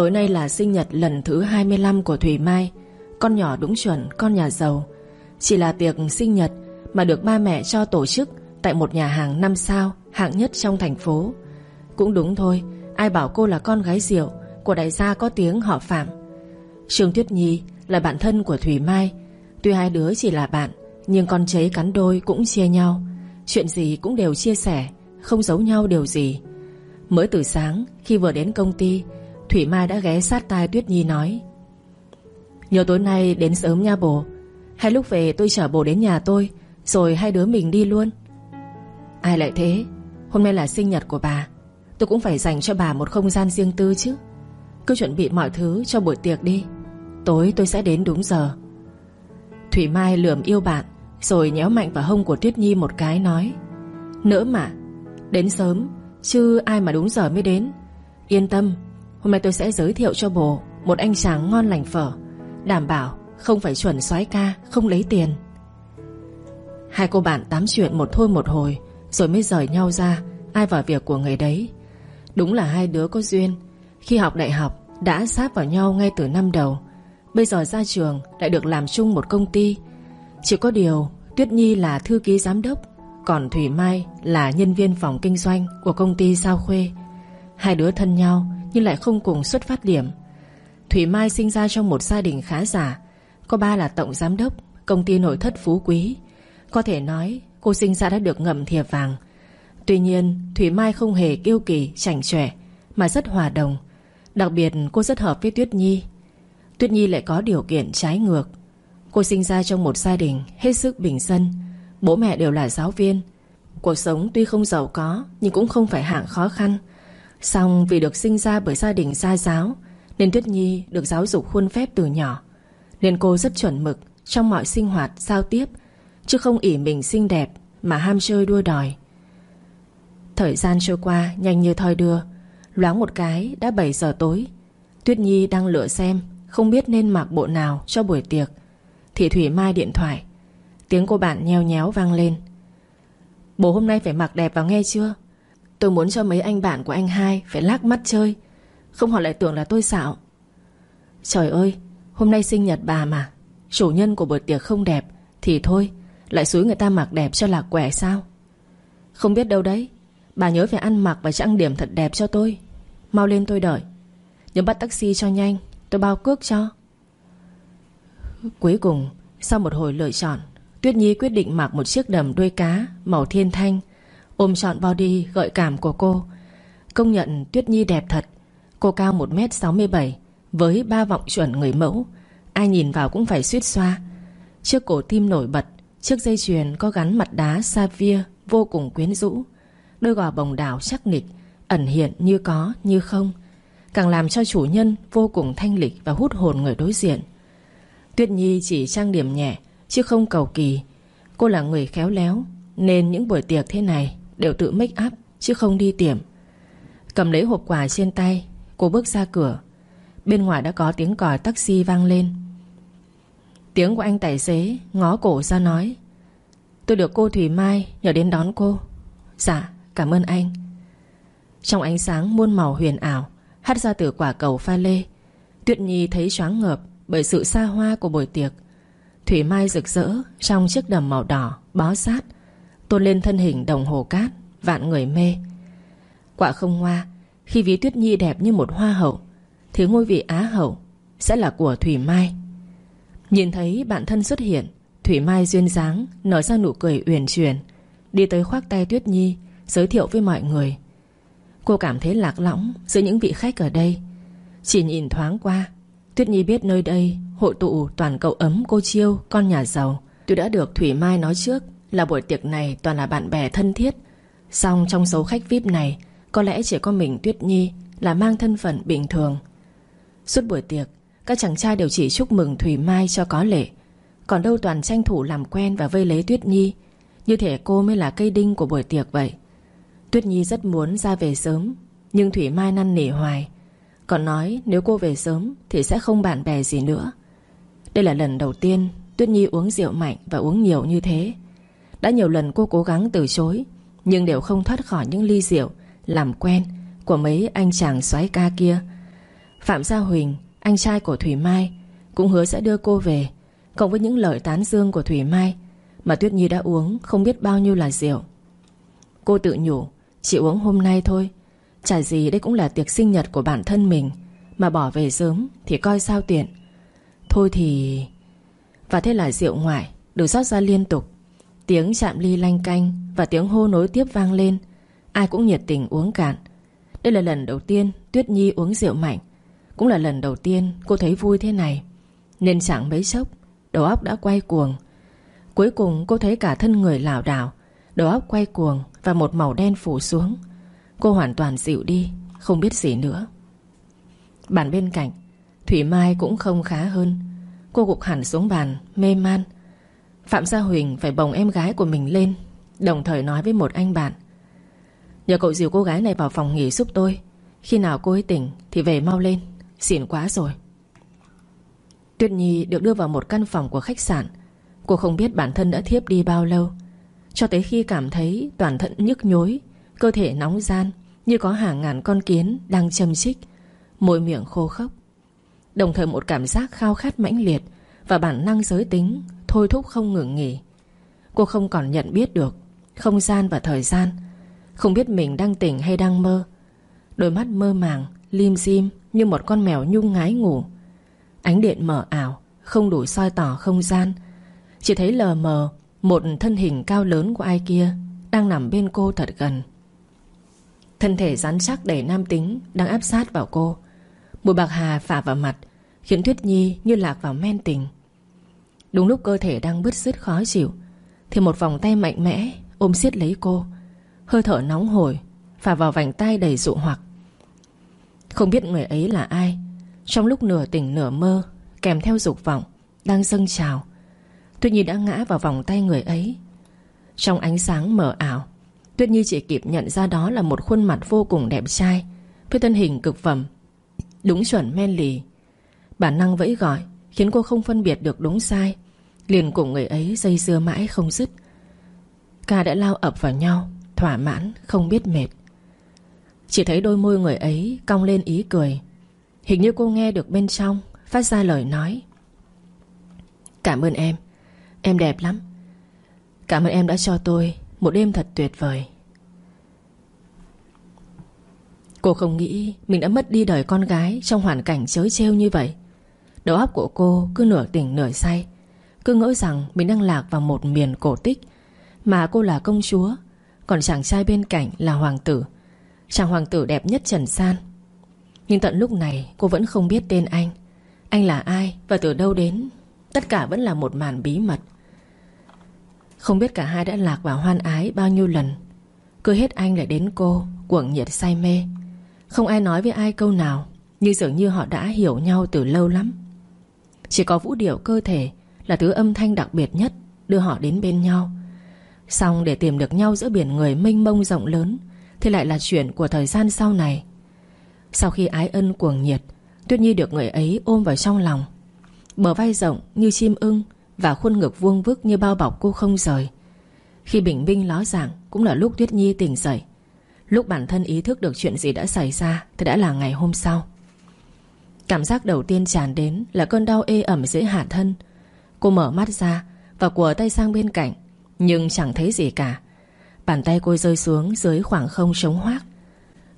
Tối nay là sinh nhật lần thứ 25 của Thủy Mai. Con nhỏ đúng chuẩn, con nhà giàu. Chỉ là tiệc sinh nhật Mà được ba mẹ cho tổ chức Tại một nhà hàng 5 sao, Hạng nhất trong thành phố. Cũng đúng thôi, Ai bảo cô là con gái diệu Của đại gia có tiếng họ Phạm. Trương Tuyết Nhi là bạn thân của Thủy Mai. Tuy hai đứa chỉ là bạn, Nhưng con cháy cắn đôi cũng chia nhau. Chuyện gì cũng đều chia sẻ, Không giấu nhau điều gì. Mới từ sáng, khi vừa đến công ty Thủy Mai đã ghé sát tai Tuyết Nhi nói Nhớ tối nay đến sớm nha bổ. Hay lúc về tôi chở bổ đến nhà tôi, Rồi hai đứa mình đi luôn. Ai lại thế? Hôm nay là sinh nhật của bà. Tôi cũng phải dành cho bà một không gian riêng tư chứ. Cứ chuẩn bị mọi thứ cho buổi tiệc đi. Tối tôi sẽ đến đúng giờ. Thủy Mai lườm yêu bạn, Rồi nhéo mạnh vào hông của Tuyết Nhi một cái nói, Nỡ mà, Đến sớm, Chứ ai mà đúng giờ mới đến. Yên tâm Hôm nay tôi sẽ giới thiệu cho bồ Một anh chàng ngon lành phở, Đảm bảo không phải chuẩn soái ca, Không lấy tiền. Hai cô bạn tám chuyện một thôi một hồi, Rồi mới rời nhau ra, Ai vào việc của người đấy. Đúng là hai đứa có duyên, Khi học đại học đã sát vào nhau ngay từ năm đầu, Bây giờ ra trường lại được làm chung một công ty. Chỉ có điều, Tuyết Nhi là thư ký giám đốc, Còn Thủy Mai là nhân viên phòng kinh doanh Của công ty Sao Khuê. Hai đứa thân nhau nhưng lại không cùng xuất phát điểm. Thủy Mai sinh ra trong một gia đình khá giả. Có ba là tổng giám đốc Công ty nội thất phú quý. Có thể nói cô sinh ra đã được ngậm thìa vàng. Tuy nhiên Thủy Mai không hề kiêu kỳ, chảnh chọe Mà rất hòa đồng. Đặc biệt cô rất hợp với Tuyết Nhi. Tuyết Nhi lại có điều kiện trái ngược. Cô sinh ra trong một gia đình Hết sức bình dân. Bố mẹ đều là giáo viên. Cuộc sống tuy không giàu có Nhưng cũng không phải hạng khó khăn. Xong vì được sinh ra bởi gia đình gia giáo Nên Tuyết Nhi được giáo dục khuôn phép từ nhỏ. Nên cô rất chuẩn mực Trong mọi sinh hoạt, giao tiếp Chứ không ỉ mình xinh đẹp Mà ham chơi đua đòi. Thời gian trôi qua nhanh như thoi đưa Loáng một cái đã 7 giờ tối. Tuyết Nhi đang lựa xem Không biết nên mặc bộ nào cho buổi tiệc. Thì Thủy Mai điện thoại Tiếng cô bạn nheo nhéo vang lên. Bố hôm nay phải mặc đẹp vào nghe chưa? Tôi muốn cho mấy anh bạn của anh hai Phải lác mắt chơi. Không họ lại tưởng là tôi xạo. Trời ơi, Hôm nay sinh nhật bà mà. Chủ nhân của buổi tiệc không đẹp, Thì thôi, Lại xúi người ta mặc đẹp cho lạc quẻ sao? Không biết đâu đấy, Bà nhớ phải ăn mặc và trang điểm thật đẹp cho tôi. Mau lên tôi đợi. Nhớ bắt taxi cho nhanh, Tôi bao cước cho. Cuối cùng, Sau một hồi lựa chọn, Tuyết Nhi quyết định mặc một chiếc đầm đuôi cá Màu thiên thanh Ôm trọn body gợi cảm của cô. Công nhận Tuyết Nhi đẹp thật. Cô cao 1m67 Với ba vọng chuẩn người mẫu. Ai nhìn vào cũng phải suýt xoa. Chiếc cổ tim nổi bật, Chiếc dây chuyền có gắn mặt đá sapphire Vô cùng quyến rũ. Đôi gò bồng đảo chắc nịch Ẩn hiện như có, như không. Càng làm cho chủ nhân vô cùng thanh lịch Và hút hồn người đối diện. Tuyết Nhi chỉ trang điểm nhẹ, Chứ không cầu kỳ. Cô là người khéo léo, Nên những buổi tiệc thế này Đều tự make up, chứ không đi tiệm. Cầm lấy hộp quà trên tay, Cô bước ra cửa. Bên ngoài đã có tiếng còi taxi vang lên. Tiếng của anh tài xế Ngó cổ ra nói, Tôi được cô Thủy Mai nhờ đến đón cô. Dạ cảm ơn anh. Trong ánh sáng muôn màu huyền ảo Hắt ra từ quả cầu pha lê, Tuyết Nhi thấy choáng ngợp Bởi sự xa hoa của buổi tiệc. Thủy Mai rực rỡ Trong chiếc đầm màu đỏ bó sát. Tôn lên thân hình đồng hồ cát, Vạn người mê. Quả không hoa Khi ví Tuyết Nhi đẹp như một hoa hậu, Thì ngôi vị Á hậu Sẽ là của Thủy Mai. Nhìn thấy bạn thân xuất hiện, Thủy Mai duyên dáng, Nở ra nụ cười uyển chuyển, Đi tới khoác tay Tuyết Nhi, Giới thiệu với mọi người. Cô cảm thấy lạc lõng giữa những vị khách ở đây. Chỉ nhìn thoáng qua, Tuyết Nhi biết nơi đây Hội tụ toàn cậu ấm cô Chiêu, Con nhà giàu. Tôi đã được Thủy Mai nói trước. Là buổi tiệc này toàn là bạn bè thân thiết. Xong trong số khách VIP này, Có lẽ chỉ có mình Tuyết Nhi Là mang thân phận bình thường. Suốt buổi tiệc, Các chàng trai đều chỉ chúc mừng Thủy Mai cho có lệ. Còn đâu toàn tranh thủ làm quen Và vây lấy Tuyết Nhi, Như thể cô mới là cây đinh của buổi tiệc vậy. Tuyết Nhi rất muốn ra về sớm, Nhưng Thủy Mai năn nỉ hoài. Còn nói nếu cô về sớm Thì sẽ không bạn bè gì nữa. Đây là lần đầu tiên Tuyết Nhi uống rượu mạnh và uống nhiều như thế. Đã nhiều lần cô cố gắng từ chối, Nhưng đều không thoát khỏi những ly rượu, Làm quen, Của mấy anh chàng xoáy ca kia. Phạm Gia Huỳnh, Anh trai của Thủy Mai, Cũng hứa sẽ đưa cô về, Cộng với những lời tán dương của Thủy Mai, Mà Tuyết Nhi đã uống không biết bao nhiêu là rượu. Cô tự nhủ, Chỉ uống hôm nay thôi, Chả gì đây cũng là tiệc sinh nhật của bản thân mình, Mà bỏ về sớm Thì coi sao tiện. Thôi thì... Và thế là rượu ngoại Được rót ra liên tục. Tiếng chạm ly lanh canh Và tiếng hô nối tiếp vang lên. Ai cũng nhiệt tình uống cạn. Đây là lần đầu tiên Tuyết Nhi uống rượu mạnh. Cũng là lần đầu tiên cô thấy vui thế này. Nên chẳng mấy chốc, Đầu óc đã quay cuồng. Cuối cùng cô thấy cả thân người lảo đảo, Đầu óc quay cuồng Và một màu đen phủ xuống. Cô hoàn toàn dịu đi, Không biết gì nữa. Bàn bên cạnh, Thủy Mai cũng không khá hơn. Cô gục hẳn xuống bàn, Mê man. Phạm Gia Huỳnh phải bồng em gái của mình lên, Đồng thời nói với một anh bạn. Nhờ cậu dìu cô gái này vào phòng nghỉ giúp tôi, Khi nào cô ấy tỉnh Thì về mau lên, Xỉn quá rồi. Tuyết Nhi được đưa vào một căn phòng của khách sạn. Cô không biết bản thân đã thiếp đi bao lâu, Cho tới khi cảm thấy toàn thân nhức nhối, Cơ thể nóng gian, Như có hàng ngàn con kiến đang châm chích, Môi miệng khô khốc. Đồng thời một cảm giác khao khát mãnh liệt Và bản năng giới tính Thôi thúc không ngừng nghỉ. Cô không còn nhận biết được Không gian và thời gian Không biết mình đang tỉnh hay đang mơ. Đôi mắt mơ màng, lim dim Như một con mèo nhung ngái ngủ. Ánh điện mở ảo Không đủ soi tỏ không gian. Chỉ thấy lờ mờ Một thân hình cao lớn của ai kia Đang nằm bên cô thật gần. Thân thể rắn chắc đầy nam tính Đang áp sát vào cô. Mùi bạc hà phả vào mặt Khiến Tuyết Nhi như lạc vào men tình. Đúng lúc cơ thể đang bứt rứt khó chịu, Thì một vòng tay mạnh mẽ Ôm siết lấy cô. Hơi thở nóng hổi, Phả vào vành tay đầy dụ hoặc. Không biết người ấy là ai, Trong lúc nửa tỉnh nửa mơ, Kèm theo dục vọng, Đang dâng trào. Tuyết Nhi đã ngã vào vòng tay người ấy. Trong ánh sáng mờ ảo, Tuyết Nhi chỉ kịp nhận ra đó là một khuôn mặt vô cùng đẹp trai, Với thân hình cực phẩm, Đúng chuẩn men lì. Bản năng vẫy gọi Khiến cô không phân biệt được đúng sai. Liền cùng người ấy dây dưa mãi không dứt. Ca đã lao ập vào nhau, Thỏa mãn, không biết mệt. Chỉ thấy đôi môi người ấy Cong lên ý cười. Hình như cô nghe được bên trong Phát ra lời nói. Cảm ơn em Em đẹp lắm. Cảm ơn em đã cho tôi Một đêm thật tuyệt vời. Cô không nghĩ Mình đã mất đi đời con gái Trong hoàn cảnh chới trêu như vậy. Đầu óc của cô cứ nửa tỉnh nửa say. Cứ ngỡ rằng mình đang lạc vào một miền cổ tích. Mà cô là công chúa, Còn chàng trai bên cạnh là hoàng tử. Chàng hoàng tử đẹp nhất trần san. Nhưng tận lúc này cô vẫn không biết tên anh. Anh là ai và từ đâu đến? Tất cả vẫn là một màn bí mật. Không biết cả hai đã lạc vào hoan ái bao nhiêu lần. Cứ hết anh lại đến cô, Cuồng nhiệt say mê. Không ai nói với ai câu nào, Nhưng dường như họ đã hiểu nhau từ lâu lắm chỉ có vũ điệu cơ thể Là thứ âm thanh đặc biệt nhất, Đưa họ đến bên nhau. Xong để tìm được nhau giữa biển người mênh mông rộng lớn, Thì lại là chuyện của thời gian sau này. Sau khi ái ân cuồng nhiệt, Tuyết Nhi được người ấy ôm vào trong lòng. Bờ vai rộng như chim ưng Và khuôn ngực vuông vức như bao bọc cô không rời. Khi bình minh ló dạng Cũng là lúc Tuyết Nhi tỉnh dậy. Lúc bản thân ý thức được chuyện gì đã xảy ra Thì đã là ngày hôm sau. Cảm giác đầu tiên tràn đến Là cơn đau ê ẩm dưới hạ thân. Cô mở mắt ra Và của tay sang bên cạnh, Nhưng chẳng thấy gì cả. Bàn tay cô rơi xuống dưới khoảng không trống hoác.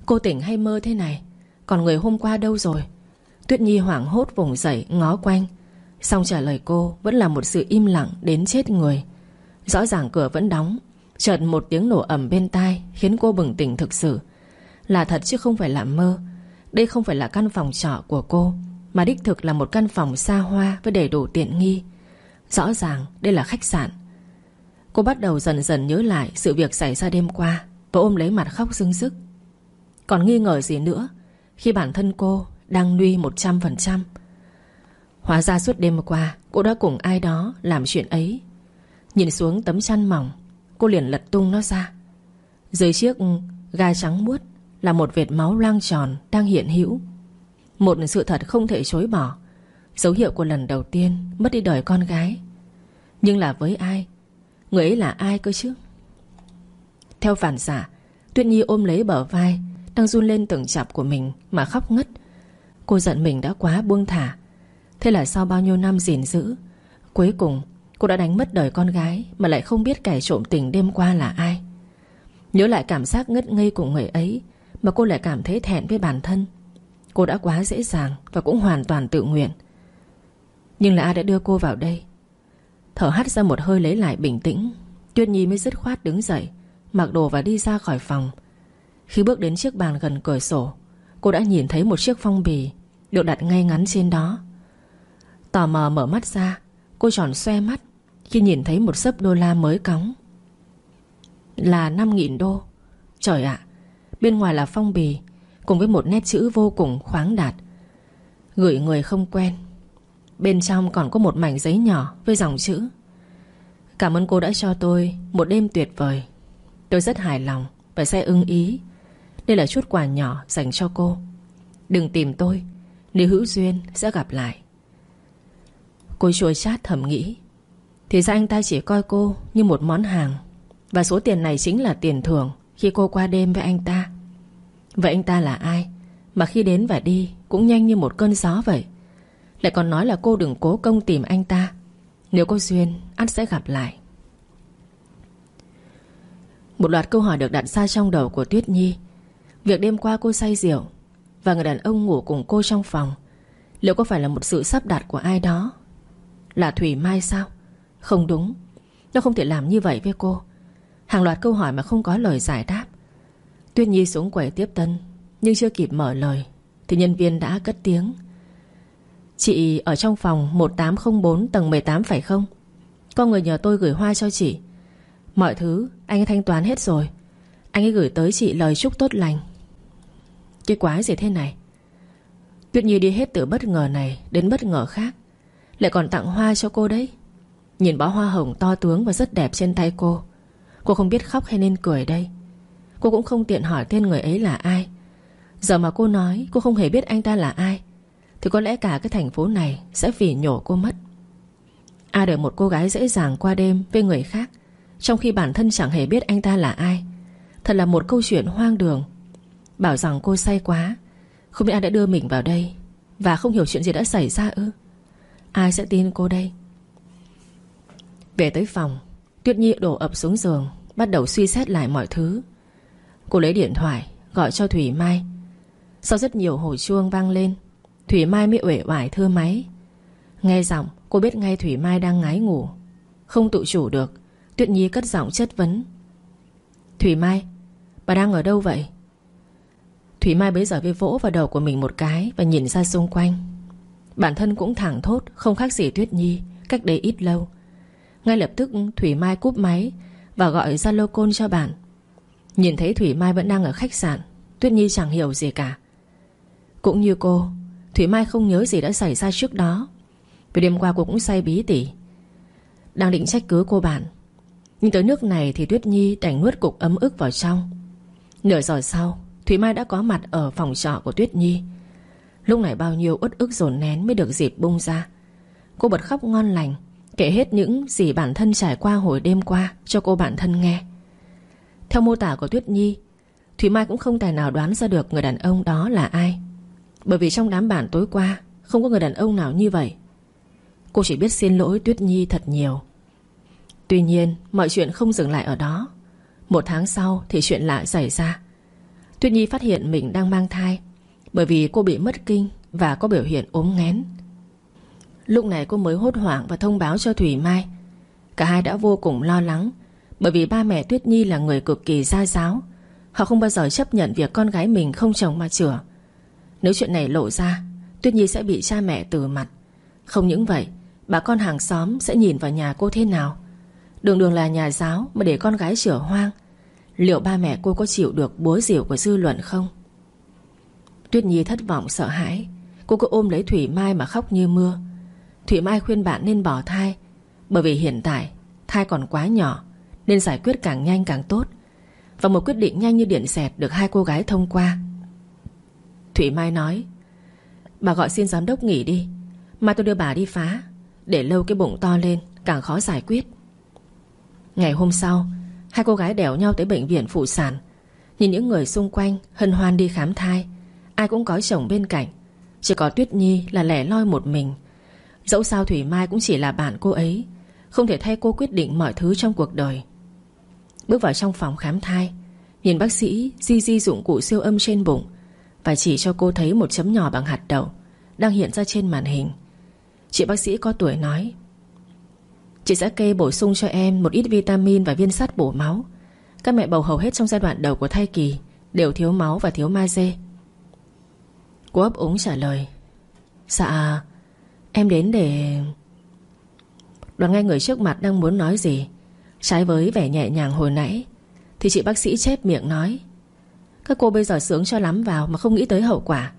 Cô tỉnh hay mơ thế này? Còn người hôm qua đâu rồi? Tuyết Nhi hoảng hốt vùng dậy, ngó quanh. Xong trả lời cô, Vẫn là một sự im lặng đến chết người. Rõ ràng cửa vẫn đóng, Chợt một tiếng nổ ẩm bên tai Khiến cô bừng tỉnh thực sự. Là thật chứ không phải là mơ đây không phải là căn phòng trọ của cô, Mà đích thực là một căn phòng xa hoa Với đầy đủ tiện nghi. Rõ ràng, đây là khách sạn. Cô bắt đầu dần dần nhớ lại Sự việc xảy ra đêm qua Và ôm lấy mặt khóc rưng rức. Còn nghi ngờ gì nữa, Khi bản thân cô đang nuy 100% Hóa ra suốt đêm qua, Cô đã cùng ai đó làm chuyện ấy. Nhìn xuống tấm chăn mỏng, Cô liền lật tung nó ra. Dưới chiếc gai trắng muốt là một vệt máu loang tròn đang hiện hữu. Một sự thật không thể chối bỏ. Dấu hiệu của lần đầu tiên Mất đi đời con gái. Nhưng là với ai? Người ấy là ai cơ chứ? Theo phản xạ, Tuyết Nhi ôm lấy bờ vai, Đang run lên từng chập của mình mà khóc ngất. Cô giận mình đã quá buông thả. Thế là sau bao nhiêu năm gìn giữ, Cuối cùng cô đã đánh mất đời con gái Mà lại không biết kẻ trộm tình đêm qua là ai. Nhớ lại cảm giác ngất ngây của người ấy mà cô lại cảm thấy thẹn với bản thân. Cô đã quá dễ dàng Và cũng hoàn toàn tự nguyện. Nhưng là ai đã đưa cô vào đây? Thở hắt ra một hơi lấy lại bình tĩnh. Tuyết Nhi mới dứt khoát đứng dậy, Mặc đồ và đi ra khỏi phòng. Khi bước đến chiếc bàn gần cửa sổ, Cô đã nhìn thấy một chiếc phong bì Được đặt ngay ngắn trên đó. Tò mò mở mắt ra, Cô tròn xoe mắt Khi nhìn thấy một sấp đô la mới cóng. Là 5.000 đô. Trời ạ Bên ngoài là phong bì, Cùng với một nét chữ vô cùng khoáng đạt. Gửi người không quen. Bên trong còn có một mảnh giấy nhỏ Với dòng chữ. Cảm ơn cô đã cho tôi Một đêm tuyệt vời. Tôi rất hài lòng Và sẽ ưng ý. Đây là chút quà nhỏ dành cho cô. Đừng tìm tôi, Nếu hữu duyên sẽ gặp lại. Cô chua chát thầm nghĩ. Thì ra anh ta chỉ coi cô như một món hàng, Và số tiền này chính là tiền thưởng Khi cô qua đêm với anh ta. Vậy anh ta là ai? Mà khi đến và đi, Cũng nhanh như một cơn gió vậy. Lại còn nói là cô đừng cố công tìm anh ta. Nếu có duyên, Anh sẽ gặp lại. Một loạt câu hỏi được đặt ra trong đầu của Tuyết Nhi. Việc đêm qua cô say rượu, Và người đàn ông ngủ cùng cô trong phòng, Liệu có phải là một sự sắp đặt của ai đó? Là Thủy Mai sao? Không đúng. Nó không thể làm như vậy với cô. Hàng loạt câu hỏi mà không có lời giải đáp. Tuyết Nhi xuống quầy tiếp tân, Nhưng chưa kịp mở lời, Thì nhân viên đã cất tiếng. Chị ở trong phòng 1804 tầng 18 phải không? Có người nhờ tôi gửi hoa cho chị. Mọi thứ anh ấy thanh toán hết rồi. Anh ấy gửi tới chị lời chúc tốt lành. Cái quái gì thế này? Tuyết Nhi đi hết từ bất ngờ này Đến bất ngờ khác. Lại còn tặng hoa cho cô đấy. Nhìn bó hoa hồng to tướng và rất đẹp trên tay cô. Cô không biết khóc hay nên cười đây. Cô cũng không tiện hỏi tên người ấy là ai. Giờ mà cô nói, cô không hề biết anh ta là ai. Thì có lẽ cả cái thành phố này Sẽ vì nhổ cô mất. Ai để một cô gái dễ dàng qua đêm Với người khác, Trong khi bản thân chẳng hề biết anh ta là ai. Thật là một câu chuyện hoang đường. Bảo rằng cô say quá, Không biết ai đã đưa mình vào đây Và không hiểu chuyện gì đã xảy ra ư. Ai sẽ tin cô đây? Về tới phòng, Tuyết Nhi đổ ập xuống giường, Bắt đầu suy xét lại mọi thứ. Cô lấy điện thoại, Gọi cho Thủy Mai. Sau rất nhiều hồi chuông vang lên, Thủy Mai mới uể oải thưa máy. Nghe giọng, cô biết ngay Thủy Mai đang ngái ngủ. Không tự chủ được, Tuyết Nhi cất giọng chất vấn. Thủy Mai, Bà đang ở đâu vậy? Thủy Mai bấy giờ với vỗ vào đầu của mình một cái Và nhìn ra xung quanh. Bản thân cũng thẳng thốt, Không khác gì Tuyết Nhi, Cách đây ít lâu. Ngay lập tức, Thủy Mai cúp máy Và gọi Zalo côn cho bạn. Nhìn thấy Thủy Mai vẫn đang ở khách sạn, Tuyết Nhi chẳng hiểu gì cả. Cũng như cô, Thủy Mai không nhớ gì đã xảy ra trước đó. Vì đêm qua cô cũng say bí tỉ. Đang định trách cứ cô bạn, Nhưng tới nước này thì Tuyết Nhi đành nuốt cục ấm ức vào trong. Nửa giờ sau, Thủy Mai đã có mặt ở phòng trọ của Tuyết Nhi. Lúc này bao nhiêu uất ức dồn nén mới được dịp bung ra. Cô bật khóc ngon lành, Kể hết những gì bản thân trải qua hồi đêm qua Cho cô bản thân nghe theo mô tả của Tuyết Nhi, Thủy Mai cũng không tài nào đoán ra được Người đàn ông đó là ai. Bởi vì trong đám bản tối qua, Không có người đàn ông nào như vậy. Cô chỉ biết xin lỗi Tuyết Nhi thật nhiều. Tuy nhiên, Mọi chuyện không dừng lại ở đó. Một tháng sau thì chuyện lại xảy ra. Tuyết Nhi phát hiện mình đang mang thai, Bởi vì cô bị mất kinh Và có biểu hiện ốm nghén. Lúc này cô mới hốt hoảng Và thông báo cho Thủy Mai. Cả hai đã vô cùng lo lắng bởi vì ba mẹ Tuyết Nhi là người cực kỳ gia giáo. Họ không bao giờ chấp nhận việc con gái mình không chồng mà chửa Nếu chuyện này lộ ra, Tuyết Nhi sẽ bị cha mẹ từ mặt. Không những vậy, Bà con hàng xóm sẽ nhìn vào nhà cô thế nào? Đường đường là nhà giáo Mà để con gái chửa hoang. Liệu ba mẹ cô có chịu được búa rìu của dư luận không? Tuyết Nhi thất vọng sợ hãi. Cô cứ ôm lấy Thủy Mai mà khóc như mưa. Thủy Mai khuyên bạn nên bỏ thai. Bởi vì hiện tại, Thai còn quá nhỏ nên giải quyết càng nhanh càng tốt. Và một quyết định nhanh như điện xẹt Được hai cô gái thông qua. Thủy Mai nói, Bà gọi xin giám đốc nghỉ đi. Mai tôi đưa bà đi phá, Để lâu cái bụng to lên, càng khó giải quyết. Ngày hôm sau, Hai cô gái đèo nhau tới bệnh viện phụ sản. Nhìn những người xung quanh Hân hoan đi khám thai, Ai cũng có chồng bên cạnh. Chỉ có Tuyết Nhi là lẻ loi một mình. Dẫu sao Thủy Mai cũng chỉ là bạn cô ấy, Không thể thay cô quyết định mọi thứ trong cuộc đời. Bước vào trong phòng khám thai. Nhìn bác sĩ, di di dụng cụ siêu âm trên bụng Và chỉ cho cô thấy một chấm nhỏ bằng hạt đậu Đang hiện ra trên màn hình. Chị bác sĩ có tuổi nói, Chị sẽ kê bổ sung cho em Một ít vitamin và viên sắt bổ máu. Các mẹ bầu hầu hết trong giai đoạn đầu của thai kỳ Đều thiếu máu và thiếu magie Cô ấp úng trả lời Dạ Em đến để Đoàn ngay người trước mặt đang muốn nói gì. Trái với vẻ nhẹ nhàng hồi nãy Thì chị bác sĩ chép miệng nói Các cô bây giờ sướng cho lắm vào Mà không nghĩ tới hậu quả.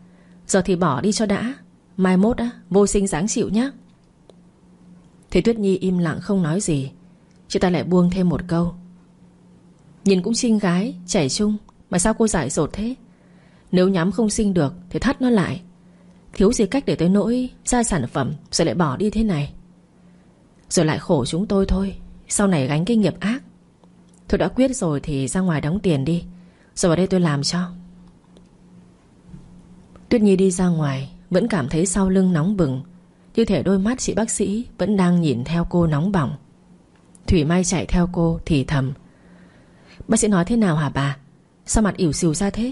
Giờ thì bỏ đi cho đã. Mai mốt á, vô sinh dáng chịu nhé Thì Tuyết Nhi im lặng không nói gì. Chị ta lại buông thêm một câu Nhìn cũng xinh gái Trẻ trung Mà sao cô giải dột thế? Nếu nhắm không sinh được Thì thắt nó lại. Thiếu gì cách để tới nỗi ra sản phẩm Rồi lại bỏ đi thế này. Rồi lại khổ chúng tôi thôi. Sau này gánh cái nghiệp ác. Tôi đã quyết rồi thì ra ngoài đóng tiền đi. Rồi vào đây tôi làm cho. Tuyết Nhi đi ra ngoài, Vẫn cảm thấy sau lưng nóng bừng. Như thể đôi mắt chị bác sĩ Vẫn đang nhìn theo cô nóng bỏng. Thủy Mai chạy theo cô thì thầm. Bác sĩ nói thế nào hả bà? Sao mặt ỉu xìu ra thế?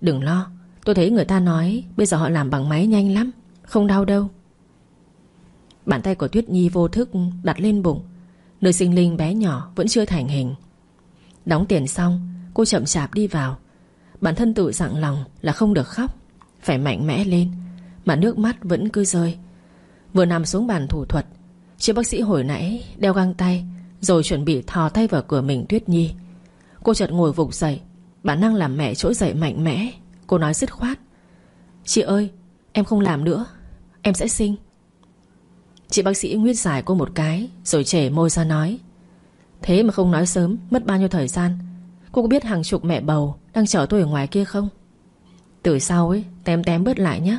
Đừng lo, Tôi thấy người ta nói Bây giờ họ làm bằng máy nhanh lắm, Không đau đâu. Bàn tay của Tuyết Nhi vô thức đặt lên bụng. Nơi sinh linh bé nhỏ vẫn chưa thành hình. Đóng tiền xong, Cô chậm chạp đi vào. Bản thân tự dặn lòng là không được khóc, Phải mạnh mẽ lên, Mà nước mắt vẫn cứ rơi. Vừa nằm xuống bàn thủ thuật Chị bác sĩ hồi nãy đeo găng tay, Rồi chuẩn bị thò tay vào cửa mình Tuyết Nhi. Cô chợt ngồi vụt dậy, Bản năng làm mẹ trỗi dậy mạnh mẽ. Cô nói dứt khoát, Chị ơi, em không làm nữa, Em sẽ sinh. Chị bác sĩ nguyết giải cô một cái, Rồi trẻ môi ra nói. Thế mà không nói sớm, Mất bao nhiêu thời gian. Cô có biết hàng chục mẹ bầu Đang chờ tôi ở ngoài kia không? Từ sau ấy, Tém tém bớt lại nhé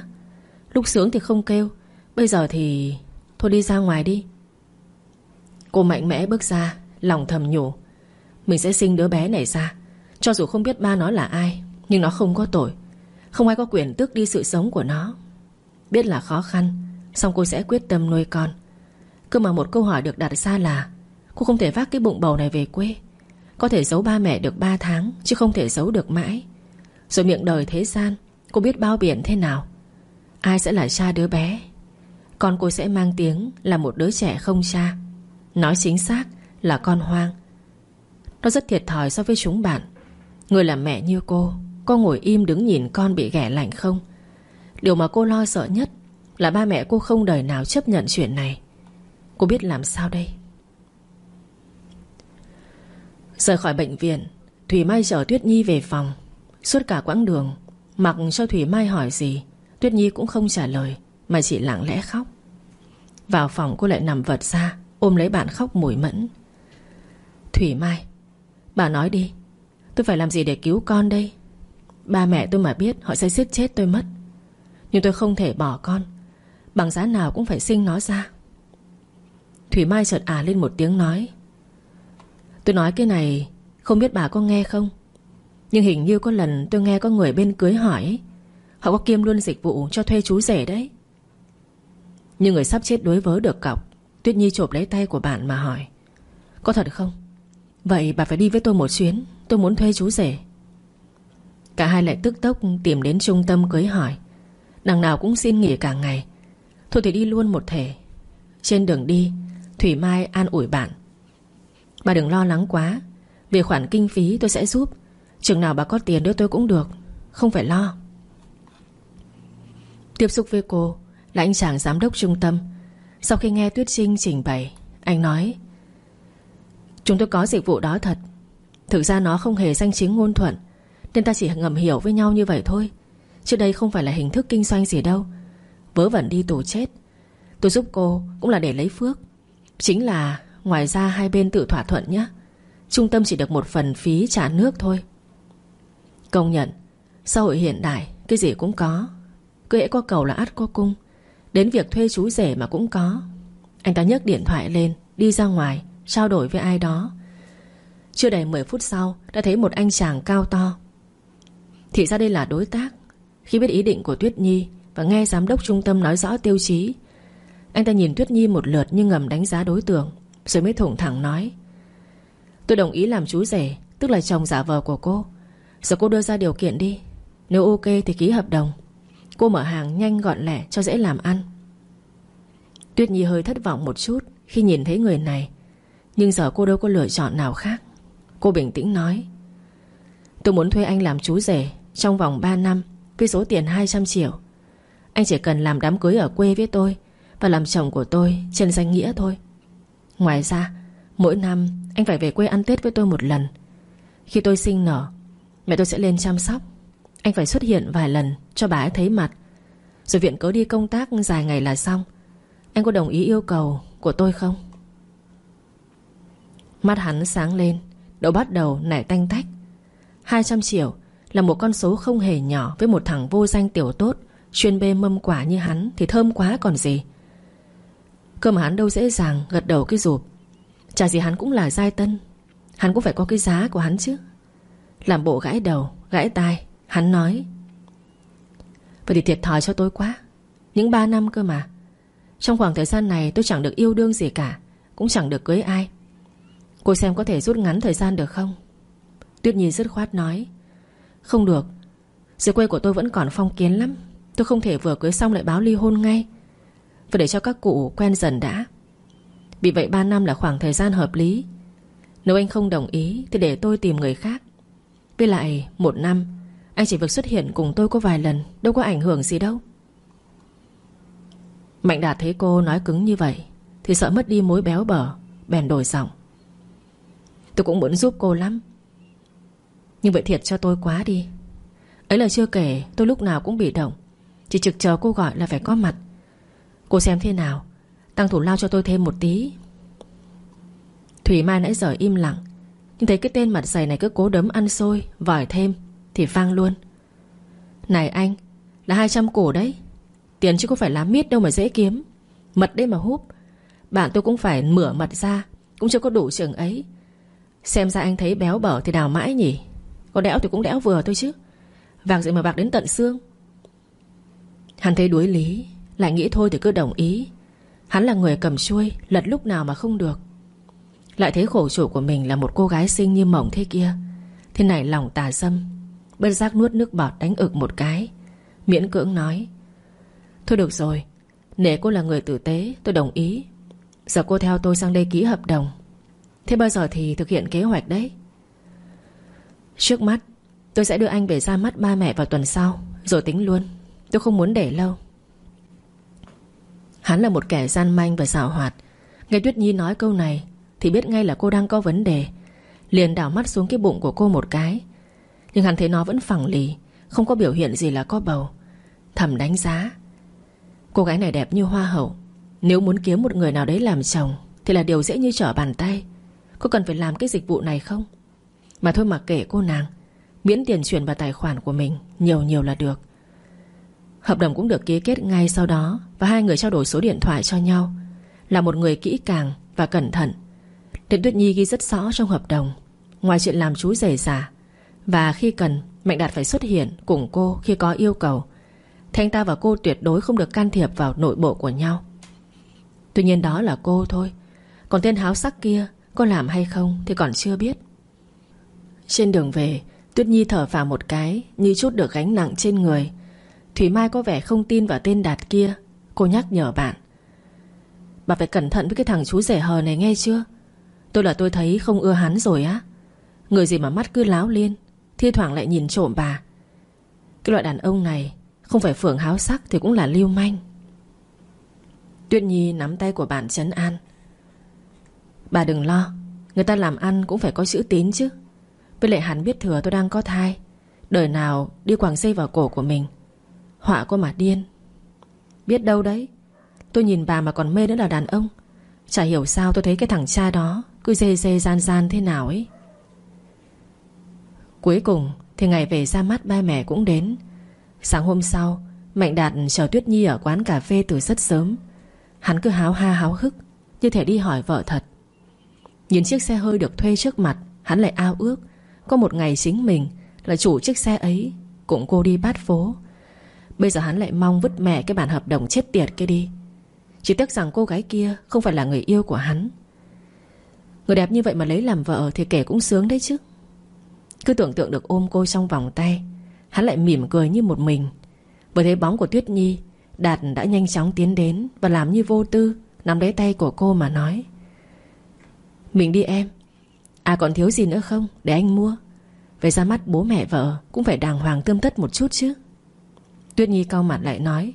Lúc sướng thì không kêu, Bây giờ thì Thôi đi ra ngoài đi. Cô mạnh mẽ bước ra, Lòng thầm nhủ. Mình sẽ sinh đứa bé này ra. Cho dù không biết ba nó là ai, Nhưng nó không có tội. Không ai có quyền tước đi sự sống của nó. Biết là khó khăn Xong cô sẽ quyết tâm nuôi con. Cơ mà một câu hỏi được đặt ra là, Cô không thể vác cái bụng bầu này về quê. Có thể giấu ba mẹ được 3 tháng, Chứ không thể giấu được mãi. Rồi miệng đời thế gian, Cô biết bao biển thế nào? Ai sẽ là cha đứa bé? Con cô sẽ mang tiếng là một đứa trẻ không cha. Nói chính xác là con hoang. Nó rất thiệt thòi so với chúng bạn. Người làm mẹ như cô, Có ngồi im đứng nhìn con bị ghẻ lạnh không? Điều mà cô lo sợ nhất là ba mẹ cô không đời nào chấp nhận chuyện này. Cô biết làm sao đây? Rời khỏi bệnh viện, Thủy Mai chở Tuyết Nhi về phòng. Suốt cả quãng đường, Mặc cho Thủy Mai hỏi gì, Tuyết Nhi cũng không trả lời, Mà chỉ lặng lẽ khóc. Vào phòng cô lại nằm vật ra, Ôm lấy bạn khóc mùi mẫn. Thủy Mai, Bà nói đi, Tôi phải làm gì để cứu con đây? Ba mẹ tôi mà biết họ sẽ giết chết tôi mất. Nhưng tôi không thể bỏ con. Bằng giá nào cũng phải sinh nó ra? Thủy Mai chợt à lên một tiếng nói. Tôi nói cái này, Không biết bà có nghe không? Nhưng hình như có lần tôi nghe có người bên cưới hỏi Họ có kiêm luôn dịch vụ cho thuê chú rể đấy. Nhưng người sắp chết đối vớ được cọc, Tuyết Nhi chộp lấy tay của bạn mà hỏi, Có thật không? Vậy bà phải đi với tôi một chuyến, Tôi muốn thuê chú rể. Cả hai lại tức tốc tìm đến trung tâm cưới hỏi, Đằng nào cũng xin nghỉ cả ngày Thôi thì đi luôn một thể. Trên đường đi, Thủy Mai an ủi bạn. Bà đừng lo lắng quá. Về khoản kinh phí tôi sẽ giúp. Chừng nào bà có tiền đưa tôi cũng được. Không phải lo. Tiếp xúc với cô Là anh chàng giám đốc trung tâm. Sau khi nghe Tuyết Trinh trình bày, Anh nói, Chúng tôi có dịch vụ đó thật. Thực ra nó không hề danh chính ngôn thuận, Nên ta chỉ ngầm hiểu với nhau như vậy thôi. Chứ đây không phải là hình thức kinh doanh gì đâu. Vớ vẩn đi tù chết. Tôi giúp cô, cũng là để lấy phước. Chính là ngoài ra hai bên tự thỏa thuận nhé. Trung tâm chỉ được một phần phí trả nước thôi. Công nhận, Xã hội hiện đại, Cái gì cũng có. Cứ hễ có cầu là ắt có cung. Đến việc thuê chú rể mà cũng có. Anh ta nhấc điện thoại lên, Đi ra ngoài, Trao đổi với ai đó. Chưa đầy 10 phút sau, Đã thấy một anh chàng cao to. Thì ra đây là đối tác. Khi biết ý định của Tuyết Nhi và nghe giám đốc trung tâm nói rõ tiêu chí. Anh ta nhìn Tuyết Nhi một lượt Nhưng ngầm đánh giá đối tượng, Rồi mới thủng thẳng nói. Tôi đồng ý làm chú rể, Tức là chồng giả vờ của cô. Giờ cô đưa ra điều kiện đi. Nếu ok thì ký hợp đồng. Cô mở hàng nhanh gọn lẹ cho dễ làm ăn. Tuyết Nhi hơi thất vọng một chút Khi nhìn thấy người này. Nhưng giờ cô đâu có lựa chọn nào khác. Cô bình tĩnh nói. Tôi muốn thuê anh làm chú rể Trong vòng 3 năm Với số tiền 200 triệu. Anh chỉ cần làm đám cưới ở quê với tôi Và làm chồng của tôi trên danh nghĩa thôi. Ngoài ra, Mỗi năm anh phải về quê ăn Tết với tôi một lần. Khi tôi sinh nở, Mẹ tôi sẽ lên chăm sóc. Anh phải xuất hiện vài lần cho bà ấy thấy mặt. Rồi viện cớ đi công tác dài ngày là xong. Anh có đồng ý yêu cầu của tôi không? Mắt hắn sáng lên, Đầu bắt đầu nảy tanh tách. 200 triệu là một con số không hề nhỏ Với một thằng vô danh tiểu tốt. Chuyên bê mâm quả như hắn Thì thơm quá còn gì. Cơ mà hắn đâu dễ dàng gật đầu cái rụp. Chả gì hắn cũng là giai tân. Hắn cũng phải có cái giá của hắn chứ. Làm bộ gãi đầu, gãi tai Hắn nói. Vậy thì thiệt thòi cho tôi quá. Những 3 năm cơ mà. Trong khoảng thời gian này tôi chẳng được yêu đương gì cả Cũng chẳng được cưới ai. Cô xem có thể rút ngắn thời gian được không? Tuyết Nhi dứt khoát nói. Không được. Dưới quê của tôi vẫn còn phong kiến lắm. Tôi không thể vừa cưới xong lại báo ly hôn ngay. Phải để cho các cụ quen dần đã. Vì vậy 3 năm là khoảng thời gian hợp lý. Nếu anh không đồng ý, Thì để tôi tìm người khác. Với lại, một năm, Anh chỉ việc xuất hiện cùng tôi có vài lần, Đâu có ảnh hưởng gì đâu. Mạnh Đạt thấy cô nói cứng như vậy, Thì sợ mất đi mối béo bở, Bèn đổi giọng. Tôi cũng muốn giúp cô lắm. Nhưng vậy thiệt cho tôi quá đi. Ấy là chưa kể, tôi lúc nào cũng bị động. Chỉ trực chờ cô gọi là phải có mặt. Cô xem thế nào? Tăng thủ lao cho tôi thêm một tí. Thủy Mai nãy giờ im lặng, Nhưng thấy cái tên mặt dày này cứ cố đấm ăn xôi, Vòi thêm, Thì phang luôn. Này anh, Là 200 củ đấy. Tiền chứ có phải lá miết đâu mà dễ kiếm. Mật đấy mà húp. Bạn tôi cũng phải mửa mật ra, Cũng chưa có đủ trường ấy. Xem ra anh thấy béo bở thì đào mãi nhỉ. Có đẽo thì cũng đẽo vừa thôi chứ. Vạc dậy mà bạc đến tận xương. Hắn thấy đuối lý, Lại nghĩ thôi thì cứ đồng ý. Hắn là người cầm chuôi Lật lúc nào mà không được. Lại thấy khổ chủ của mình là một cô gái xinh như mộng thế kia. Thế này lòng tà dâm, Bất giác nuốt nước bọt đánh ực một cái, Miễn cưỡng nói, Thôi được rồi, Nể cô là người tử tế, tôi đồng ý. Giờ cô theo tôi sang đây ký hợp đồng. Thế bao giờ thì thực hiện kế hoạch đấy? Trước mắt, Tôi sẽ đưa anh về ra mắt ba mẹ vào tuần sau, Rồi tính luôn. Tôi không muốn để lâu. Hắn là một kẻ gian manh và xảo hoạt. Nghe Tuyết Nhi nói câu này, Thì biết ngay là cô đang có vấn đề. Liền đảo mắt xuống cái bụng của cô một cái. Nhưng hắn thấy nó vẫn phẳng lì, Không có biểu hiện gì là có bầu. Thầm đánh giá. Cô gái này đẹp như hoa hậu. Nếu muốn kiếm một người nào đấy làm chồng, Thì là điều dễ như trở bàn tay. Cô cần phải làm cái dịch vụ này không? Mà thôi mà kể cô nàng, Miễn tiền chuyển vào tài khoản của mình, Nhiều nhiều là được. Hợp đồng cũng được ký kết ngay sau đó Và hai người trao đổi số điện thoại cho nhau, Là một người kỹ càng và cẩn thận. Trịnh Tuyết Nhi ghi rất rõ trong hợp đồng, Ngoài chuyện làm chú rể giả Và khi cần, Mạnh Đạt phải xuất hiện cùng cô khi có yêu cầu. Thì anh ta và cô tuyệt đối không được can thiệp vào nội bộ của nhau. Tuy nhiên đó là cô thôi. Còn tên háo sắc kia, Có làm hay không thì còn chưa biết. Trên đường về, Tuyết Nhi thở vào một cái Như chút được gánh nặng trên người. Thủy Mai có vẻ không tin vào tên Đạt kia. Cô nhắc nhở bạn. Bà phải cẩn thận với cái thằng chú rẻ hờ này nghe chưa? Tôi là tôi thấy không ưa hắn rồi á. Người gì mà mắt cứ láo liên Thi thoảng lại nhìn trộm bà. Cái loại đàn ông này, Không phải phượng háo sắc thì cũng là lưu manh. Tuyết Nhi nắm tay của bạn chấn an. Bà đừng lo, Người ta làm ăn cũng phải có chữ tín chứ. Với lại hắn biết thừa tôi đang có thai, Đời nào đi quàng dây vào cổ của mình Họa cô mà điên. Biết đâu đấy, Tôi nhìn bà mà còn mê nữa là đàn ông. Chả hiểu sao tôi thấy cái thằng cha đó Cứ dê dê gian gian thế nào ấy. Cuối cùng Thì ngày về ra mắt, ba mẹ cũng đến. Sáng hôm sau, Mạnh Đạt chờ Tuyết Nhi ở quán cà phê từ rất sớm. Hắn cứ háo ha háo hức, Như thể đi hỏi vợ thật. Nhìn chiếc xe hơi được thuê trước mặt, Hắn lại ao ước, Có một ngày chính mình là chủ chiếc xe ấy, Cũng cô đi bát phố. Bây giờ hắn lại mong vứt mẹ cái bản hợp đồng chết tiệt kia đi. Chỉ tiếc rằng cô gái kia Không phải là người yêu của hắn. Người đẹp như vậy mà lấy làm vợ Thì kể cũng sướng đấy chứ. Cứ tưởng tượng được ôm cô trong vòng tay, Hắn lại mỉm cười như một mình. Vừa thấy bóng của Tuyết Nhi Đạt đã nhanh chóng tiến đến Và làm như vô tư, Nắm lấy tay của cô mà nói. Mình đi em. À còn thiếu gì nữa không? Để anh mua. Về ra mắt bố mẹ vợ Cũng phải đàng hoàng tươm tất một chút chứ. Tuyết Nhi cau mặt lại nói,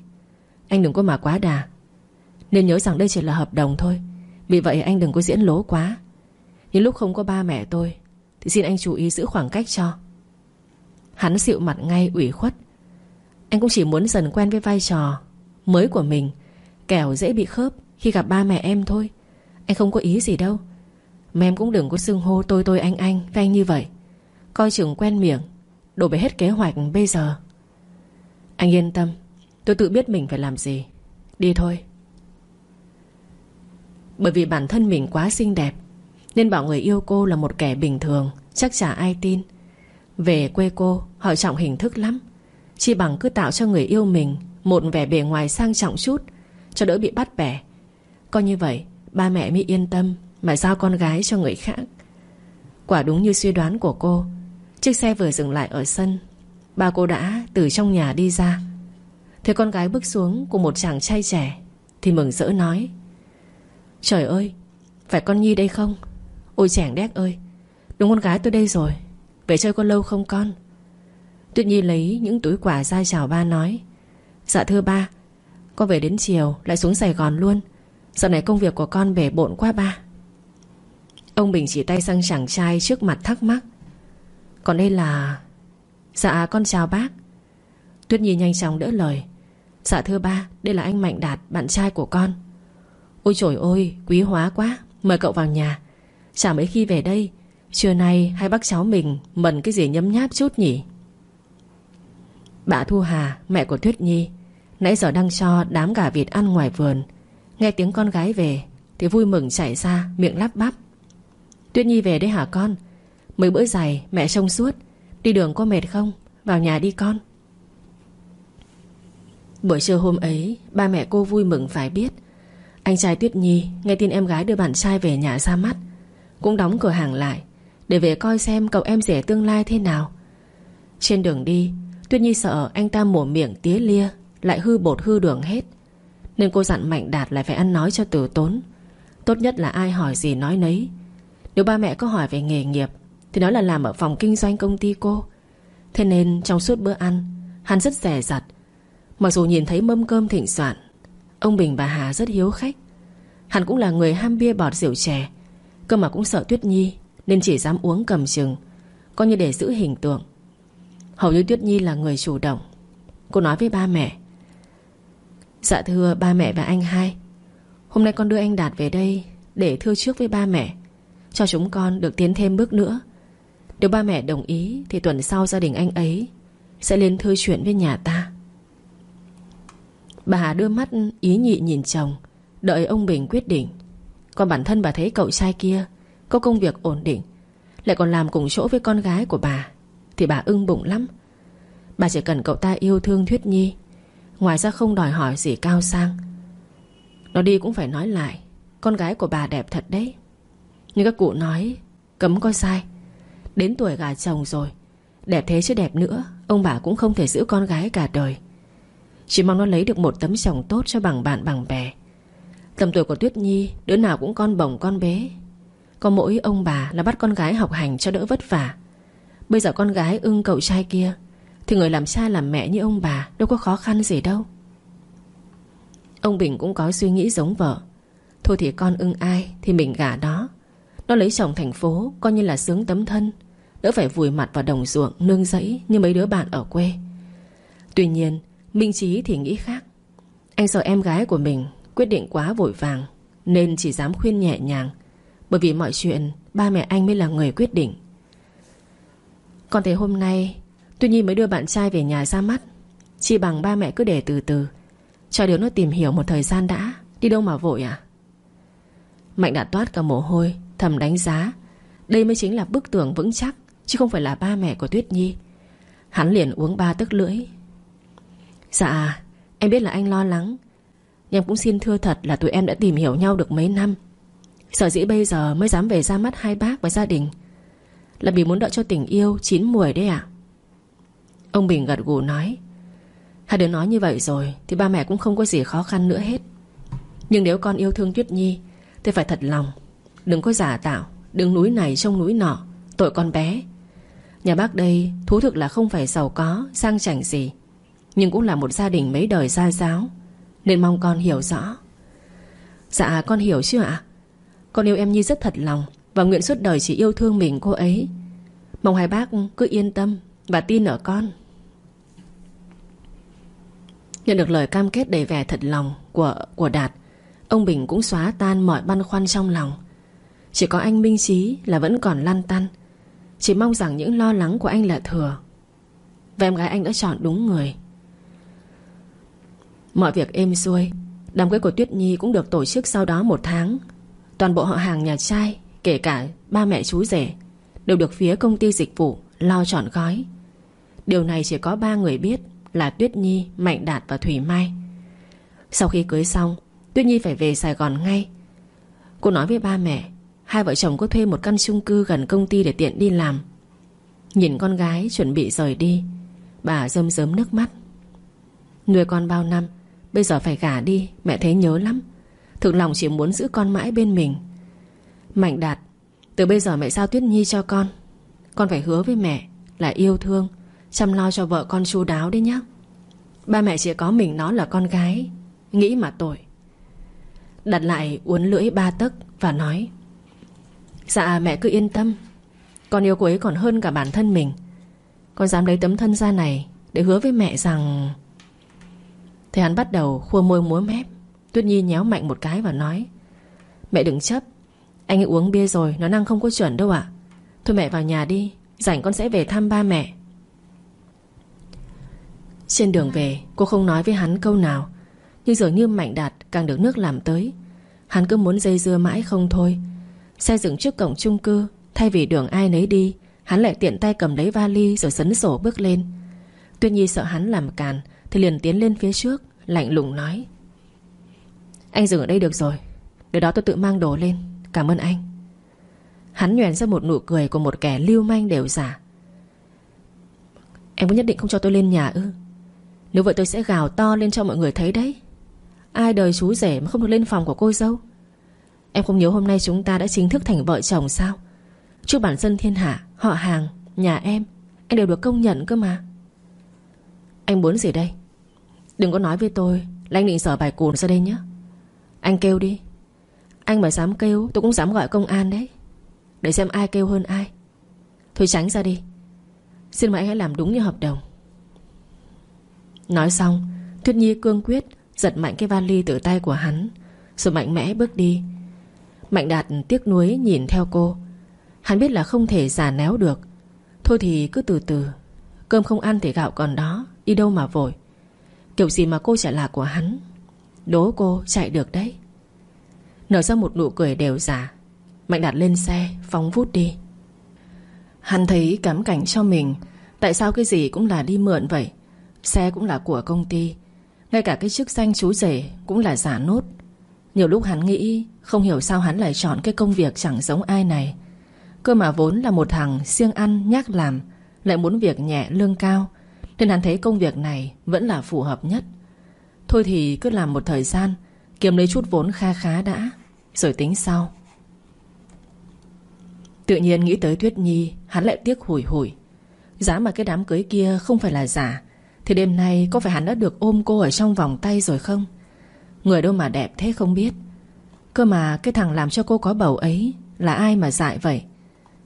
Anh đừng có mà quá đà. Nên nhớ rằng đây chỉ là hợp đồng thôi. Vì vậy anh đừng có diễn lố quá. Những lúc không có ba mẹ tôi, Thì xin anh chú ý giữ khoảng cách cho. Hắn xịu mặt ngay ủy khuất. Anh cũng chỉ muốn dần quen với vai trò Mới của mình, Kẻo dễ bị khớp khi gặp ba mẹ em thôi. Anh không có ý gì đâu. Mà em cũng đừng có xưng hô tôi tôi anh anh Với anh như vậy. Coi chừng quen miệng, Đổ bể hết kế hoạch bây giờ. Anh yên tâm, Tôi tự biết mình phải làm gì. Đi thôi. Bởi vì bản thân mình quá xinh đẹp, Nên bảo người yêu cô là một kẻ bình thường, Chắc chả ai tin. Về quê cô, Họ trọng hình thức lắm. Chỉ bằng cứ tạo cho người yêu mình Một vẻ bề ngoài sang trọng chút, Cho đỡ bị bắt bẻ. Coi như vậy, Ba mẹ mới yên tâm Mà giao con gái cho người khác. Quả đúng như suy đoán của cô, Chiếc xe vừa dừng lại ở sân Ba cô đã từ trong nhà đi ra. Thấy con gái bước xuống Cùng một chàng trai trẻ, Thì mừng rỡ nói, Trời ơi, Phải con Nhi đây không? Ôi chàng đét ơi, Đúng con gái tôi đây rồi, Về chơi con lâu không con? Tuyết Nhi lấy những túi quà ra chào ba nói Dạ thưa ba, Con về đến chiều lại xuống Sài Gòn luôn. Dạo này công việc của con bể bộn quá ba. Ông Bình chỉ tay sang chàng trai trước mặt thắc mắc, Còn đây là Dạ con chào bác. Tuyết Nhi nhanh chóng đỡ lời. Dạ thưa ba, Đây là anh Mạnh Đạt, bạn trai của con. Ôi trời ơi, quý hóa quá, Mời cậu vào nhà. Chả mấy khi về đây, Trưa nay hai bác cháu mình Mần cái gì nhấm nháp chút nhỉ? Bà Thu Hà, Mẹ của Tuyết Nhi, Nãy giờ đang cho đám gà vịt ăn ngoài vườn. Nghe tiếng con gái về, Thì vui mừng chạy ra miệng lắp bắp. Tuyết Nhi về đây hả con? Mấy bữa dài mẹ trông suốt Đi đường có mệt không? Vào nhà đi con. Buổi trưa hôm ấy, Ba mẹ cô vui mừng phải biết. Anh trai Tuyết Nhi Nghe tin em gái đưa bạn trai về nhà ra mắt, Cũng đóng cửa hàng lại Để về coi xem cậu em rể tương lai thế nào. Trên đường đi, Tuyết Nhi sợ anh ta mổ miệng tía lia, Lại hư bột hư đường hết. Nên cô dặn Mạnh Đạt lại phải ăn nói cho tử tốn. Tốt nhất là ai hỏi gì nói nấy. Nếu ba mẹ có hỏi về nghề nghiệp thì nói là làm ở phòng kinh doanh công ty cô. Thế nên trong suốt bữa ăn, Hắn rất rẻ rặt. Mặc dù nhìn thấy mâm cơm thịnh soạn, Ông Bình bà Hà rất hiếu khách. Hắn cũng là người ham bia bọt rượu chè. Cơ mà cũng sợ Tuyết Nhi, Nên chỉ dám uống cầm chừng, Coi như để giữ hình tượng. Hầu như Tuyết Nhi là người chủ động. Cô nói với ba mẹ Dạ thưa ba mẹ và anh hai, Hôm nay con đưa anh Đạt về đây Để thưa trước với ba mẹ, Cho chúng con được tiến thêm bước nữa. Nếu ba mẹ đồng ý, Thì tuần sau gia đình anh ấy Sẽ lên thư chuyện với nhà ta. Bà đưa mắt ý nhị nhìn chồng, Đợi ông Bình quyết định. Còn bản thân bà thấy cậu trai kia Có công việc ổn định, Lại còn làm cùng chỗ với con gái của bà, Thì bà ưng bụng lắm. Bà chỉ cần cậu ta yêu thương Thuyết Nhi, Ngoài ra không đòi hỏi gì cao sang. Nó đi cũng phải nói lại, Con gái của bà đẹp thật đấy. Nhưng các cụ nói, Cấm có sai. Đến tuổi gà chồng rồi. Đẹp thế chứ đẹp nữa, Ông bà cũng không thể giữ con gái cả đời. Chỉ mong nó lấy được một tấm chồng tốt cho bằng bạn bằng bè. Tầm tuổi của Tuyết Nhi, Đứa nào cũng con bồng con bế. Có mỗi ông bà là bắt con gái học hành cho đỡ vất vả. Bây giờ con gái ưng cậu trai kia, thì người làm cha làm mẹ như ông bà Đâu có khó khăn gì đâu. Ông Bình cũng có suy nghĩ giống vợ. Thôi thì con ưng ai Thì mình gả đó nó lấy chồng thành phố, Coi như là sướng tấm thân. Đỡ phải vùi mặt vào đồng ruộng, Nương rẫy như mấy đứa bạn ở quê. Tuy nhiên, Minh Trí thì nghĩ khác. Anh sợ em gái của mình Quyết định quá vội vàng, Nên chỉ dám khuyên nhẹ nhàng. Bởi vì mọi chuyện, Ba mẹ anh mới là người quyết định. Còn thế hôm nay, Tuy nhiên mới đưa bạn trai về nhà ra mắt. Chỉ bằng ba mẹ cứ để từ từ. Cho đứa nó tìm hiểu một thời gian đã. Đi đâu mà vội à? Mạnh đã toát cả mồ hôi. Thầm đánh giá. Đây mới chính là bức tường vững chắc, Chứ không phải là ba mẹ của Tuyết Nhi. Hắn liền uống ba tức lưỡi. Dạ Em biết là anh lo lắng. Nhưng cũng xin thưa thật là tụi em đã tìm hiểu nhau được mấy năm. Sở dĩ bây giờ mới dám về ra mắt hai bác và gia đình Là vì muốn đợi cho tình yêu chín mùi đấy ạ. Ông Bình gật gù nói, Hai đứa nói như vậy rồi Thì ba mẹ cũng không có gì khó khăn nữa hết. Nhưng nếu con yêu thương Tuyết Nhi Thì phải thật lòng Đừng có giả tạo Đừng núi này trông núi nọ, Tội con bé. Nhà bác đây, thú thực là không phải giàu có, Sang chảnh gì, Nhưng cũng là một gia đình mấy đời gia giáo, Nên mong con hiểu rõ. Dạ con hiểu chưa ạ. Con yêu em Nhi rất thật lòng, Và nguyện suốt đời chỉ yêu thương mình cô ấy. Mong hai bác cứ yên tâm Và tin ở con. Nhận được lời cam kết đầy vẻ thật lòng Của của Đạt, Ông Bình cũng xóa tan mọi băn khoăn trong lòng. Chỉ có anh Minh Trí là vẫn còn lăn tăn. Chỉ mong rằng những lo lắng của anh là thừa. Và em gái anh đã chọn đúng người. Mọi việc êm xuôi. Đám cưới của Tuyết Nhi cũng được tổ chức sau đó một tháng. Toàn bộ họ hàng nhà trai Kể cả ba mẹ chú rể Đều được phía công ty dịch vụ Lo chọn gói. Điều này chỉ có ba người biết Là Tuyết Nhi, Mạnh Đạt và Thủy Mai. Sau khi cưới xong Tuyết Nhi phải về Sài Gòn ngay. Cô nói với ba mẹ Hai vợ chồng có thuê một căn chung cư gần công ty để tiện đi làm. Nhìn con gái chuẩn bị rời đi, Bà rơm rớm nước mắt. Nuôi con bao năm, Bây giờ phải gả đi, Mẹ thấy nhớ lắm. Thực lòng chỉ muốn giữ con mãi bên mình. Mạnh đạt, Từ bây giờ mẹ giao Tuyết Nhi cho con. Con phải hứa với mẹ Là yêu thương, Chăm lo cho vợ con chu đáo đấy nhá. Ba mẹ chỉ có mình nó là con gái, Nghĩ mà tội. Đặt lại uốn lưỡi ba tấc Và nói Dạ mẹ cứ yên tâm. Con yêu cô ấy còn hơn cả bản thân mình. Con dám lấy tấm thân ra này Để hứa với mẹ rằng Thế hắn bắt đầu khua môi múa mép, Tuyết Nhi nhéo mạnh một cái và nói, Mẹ đừng chấp. Anh ấy uống bia rồi, Nó năng không có chuẩn đâu ạ. Thôi mẹ vào nhà đi, Rảnh con sẽ về thăm ba mẹ. Trên đường về, Cô không nói với hắn câu nào, Nhưng dường như Mạnh Đạt càng được nước làm tới. Hắn cứ muốn dây dưa mãi không thôi. Xe dừng trước cổng chung cư, Thay vì đường ai nấy đi, Hắn lại tiện tay cầm lấy vali rồi sấn sổ bước lên. Tuyết Nhi sợ hắn làm càn, Thì liền tiến lên phía trước, Lạnh lùng nói. Anh dừng ở đây được rồi, Để đó tôi tự mang đồ lên, Cảm ơn anh. Hắn nhoèn ra một nụ cười của một kẻ lưu manh đều giả. Em có nhất định không cho tôi lên nhà ư? Nếu vậy tôi sẽ gào to lên cho mọi người thấy đấy. Ai đời chú rể mà không được lên phòng của cô dâu? Em không nhớ hôm nay chúng ta đã chính thức thành vợ chồng sao? Trước bản dân thiên hạ Họ hàng, nhà em Anh đều được công nhận cơ mà. Anh muốn gì đây? Đừng có nói với tôi là anh định sở bài cùn ra đây nhé. Anh kêu đi. Anh mà dám kêu tôi cũng dám gọi công an đấy. Để xem ai kêu hơn ai. Thôi tránh ra đi. Xin mời anh hãy làm đúng như hợp đồng. Nói xong Thuyết Nhi cương quyết Giật mạnh cái vali từ tay của hắn Rồi mạnh mẽ bước đi. Mạnh đạt tiếc nuối nhìn theo cô. Hắn biết là không thể giả néo được. Thôi thì cứ từ từ. Cơm không ăn thì gạo còn đó, Đi đâu mà vội. Kiểu gì mà cô chả là của hắn. Đố cô chạy được đấy. Nở ra một nụ cười đều giả. Mạnh đạt lên xe, phóng vút đi. Hắn thấy cắm cảnh cho mình. Tại sao cái gì cũng là đi mượn vậy? Xe cũng là của công ty. Ngay cả cái chức danh chú rể Cũng là giả nốt. Nhiều lúc hắn nghĩ, Không hiểu sao hắn lại chọn cái công việc chẳng giống ai này. Cơ mà vốn là một thằng siêng ăn, nhác làm, Lại muốn việc nhẹ lương cao, Nên hắn thấy công việc này Vẫn là phù hợp nhất. Thôi thì cứ làm một thời gian, Kiếm lấy chút vốn kha khá đã, Rồi tính sau. Tự nhiên nghĩ tới Tuyết Nhi, Hắn lại tiếc hủi hủi. Giá mà cái đám cưới kia không phải là giả, Thì đêm nay có phải hắn đã được ôm cô Ở trong vòng tay rồi không? Người đâu mà đẹp thế không biết. Cơ mà cái thằng làm cho cô có bầu ấy Là ai mà dại vậy?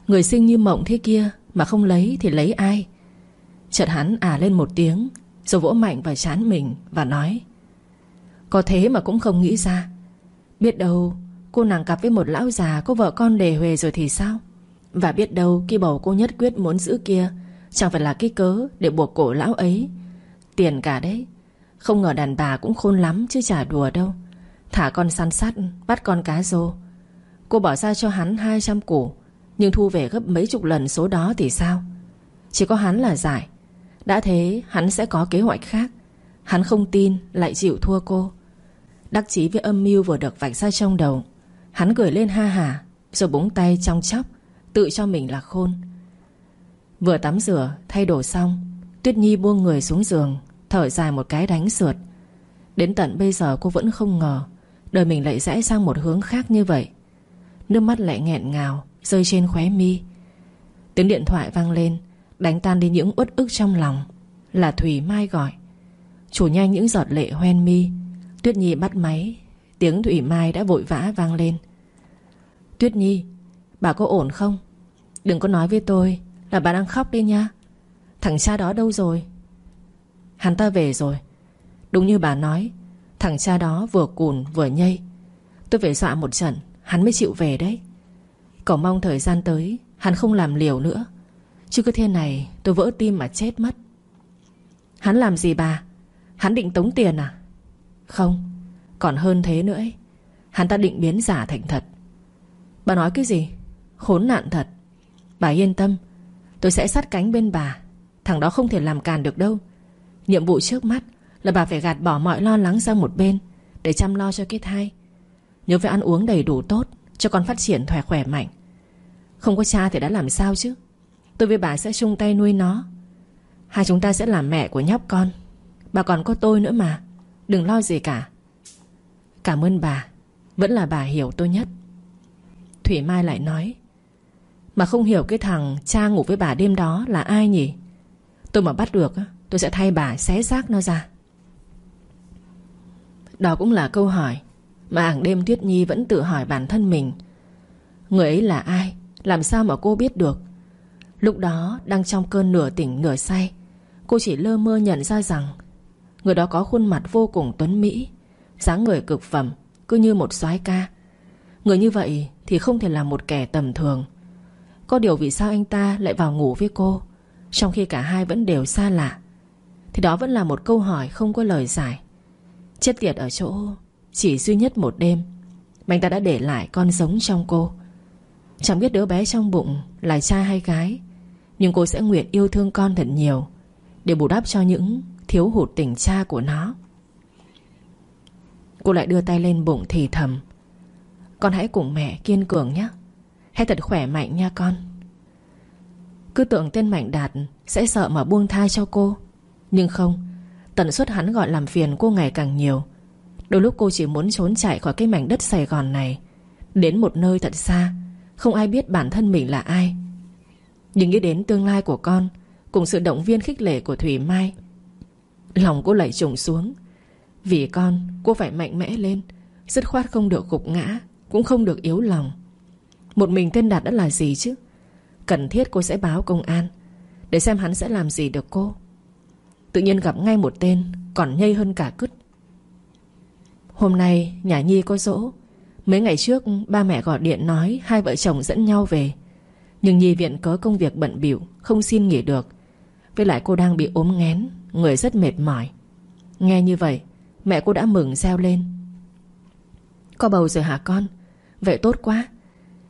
Người sinh như mộng thế kia Mà không lấy thì lấy ai? Chợt hắn à lên một tiếng, Rồi vỗ mạnh vào chán mình và nói, Có thế mà cũng không nghĩ ra. Biết đâu Cô nàng cặp với một lão già Có vợ con đề huề rồi thì sao? Và biết đâu khi bầu cô nhất quyết muốn giữ kia Chẳng phải là cái cớ để buộc cổ lão ấy. Tiền cả đấy. Không ngờ đàn bà cũng khôn lắm chứ chả đùa đâu. Thả con săn sắt, Bắt con cá rô. Cô bỏ ra cho hắn 200 củ, Nhưng thu về gấp mấy chục lần số đó thì sao? Chỉ có hắn là giải. Đã thế, hắn sẽ có kế hoạch khác. Hắn không tin, lại chịu thua cô. Đắc chí với âm mưu vừa được vạch ra trong đầu. Hắn cười lên ha hả, Rồi búng tay trong chóc Tự cho mình là khôn. Vừa tắm rửa, thay đồ xong, Tuyết Nhi buông người xuống giường. Thở dài một cái đánh sượt. Đến tận bây giờ cô vẫn không ngờ, Đời mình lại rẽ sang một hướng khác như vậy. Nước mắt lại nghẹn ngào, Rơi trên khóe mi. Tiếng điện thoại vang lên, Đánh tan đi những uất ức trong lòng, Là Thủy Mai gọi. Chủ nhanh những giọt lệ hoen mi. Tuyết Nhi bắt máy, Tiếng Thủy Mai đã vội vã vang lên. Tuyết Nhi, Bà có ổn không? Đừng có nói với tôi là bà đang khóc đi nha. Thằng cha đó đâu rồi? Hắn ta về rồi. Đúng như bà nói, Thằng cha đó vừa cùn vừa nhây. Tôi phải dọa một trận, Hắn mới chịu về đấy. Cậu mong thời gian tới, Hắn không làm liều nữa. Chứ cứ thế này, tôi vỡ tim mà chết mất. Hắn làm gì bà? Hắn định tống tiền à? Không, Còn hơn thế nữa ấy. Hắn ta định biến giả thành thật. Bà nói cái gì? Khốn nạn thật. Bà yên tâm, Tôi sẽ sát cánh bên bà. Thằng đó không thể làm càn được đâu. Nhiệm vụ trước mắt là bà phải gạt bỏ mọi lo lắng sang một bên Để chăm lo cho cái thai. Nhớ phải ăn uống đầy đủ tốt Cho con phát triển khỏe khỏe mạnh. Không có cha thì đã làm sao chứ? Tôi với bà sẽ chung tay nuôi nó. Hai chúng ta sẽ làm mẹ của nhóc con. Bà còn có tôi nữa mà. Đừng lo gì cả. Cảm ơn bà. Vẫn là bà hiểu tôi nhất. Thủy Mai lại nói, Mà không hiểu cái thằng cha ngủ với bà đêm đó là ai nhỉ? Tôi mà bắt được á. Tôi sẽ thay bà xé xác nó ra. Đó cũng là câu hỏi Mà hàng đêm Tuyết Nhi vẫn tự hỏi bản thân mình. Người ấy là ai? Làm sao mà cô biết được? Lúc đó, đang trong cơn nửa tỉnh nửa say, Cô chỉ lơ mơ nhận ra rằng Người đó có khuôn mặt vô cùng tuấn mỹ, dáng người cực phẩm, Cứ như một soái ca. Người như vậy thì không thể là một kẻ tầm thường. Có điều vì sao anh ta lại vào ngủ với cô, Trong khi cả hai vẫn đều xa lạ? Thì đó vẫn là một câu hỏi không có lời giải. Chết tiệt ở chỗ Chỉ duy nhất một đêm, Mà anh ta đã để lại con giống trong cô. Chẳng biết đứa bé trong bụng Là trai hay gái, Nhưng cô sẽ nguyện yêu thương con thật nhiều Để bù đắp cho những thiếu hụt tình cha của nó. Cô lại đưa tay lên bụng thì thầm, Con hãy cùng mẹ kiên cường nhé, Hãy thật khỏe mạnh nha con. Cứ tưởng tên Mạnh Đạt Sẽ sợ mà buông thai cho cô nhưng không, Tần suất hắn gọi làm phiền cô ngày càng nhiều. Đôi lúc cô chỉ muốn trốn chạy khỏi cái mảnh đất Sài Gòn này. Đến một nơi thật xa, Không ai biết bản thân mình là ai. Nhưng nghĩ đến tương lai của con, Cùng sự động viên khích lệ của Thủy Mai, Lòng cô lẩy trùng xuống. Vì con, cô phải mạnh mẽ lên, Dứt khoát không được gục ngã, Cũng không được yếu lòng. Một mình tên Đạt đã là gì chứ? Cần thiết cô sẽ báo công an, Để xem hắn sẽ làm gì được cô. Tự nhiên gặp ngay một tên, Còn nhây hơn cả cứt. Hôm nay, nhà Nhi có dỗ. Mấy ngày trước, ba mẹ gọi điện nói Hai vợ chồng dẫn nhau về. Nhưng Nhi viện có công việc bận bịu, Không xin nghỉ được. Với lại cô đang bị ốm nghén, Người rất mệt mỏi. Nghe như vậy, Mẹ cô đã mừng reo lên. Có bầu rồi hả con? Vậy tốt quá.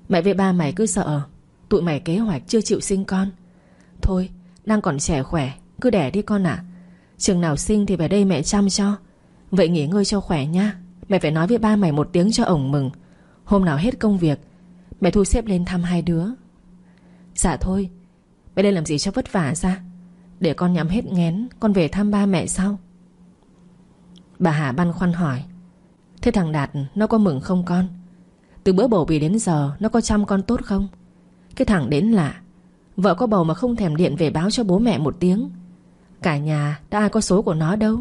Mẹ với ba mày cứ sợ. Tụi mày kế hoạch chưa chịu sinh con. Thôi, đang còn trẻ khỏe, Cứ đẻ đi con ạ. Chừng nào sinh thì về đây mẹ chăm cho. Vậy nghỉ ngơi cho khỏe nha. Mẹ phải nói với ba mày một tiếng cho ổng mừng. Hôm nào hết công việc, Mẹ thu xếp lên thăm hai đứa. Dạ thôi, Mẹ đây làm gì cho vất vả ra? Để con nhắm hết ngén, Con về thăm ba mẹ sau. Bà Hà băn khoăn hỏi, Thế thằng Đạt nó có mừng không con? Từ bữa bầu bì đến giờ Nó có chăm con tốt không? Cái thằng đến lạ, Vợ có bầu mà không thèm điện về báo cho bố mẹ một tiếng. Cả nhà, đã ai có số của nó đâu.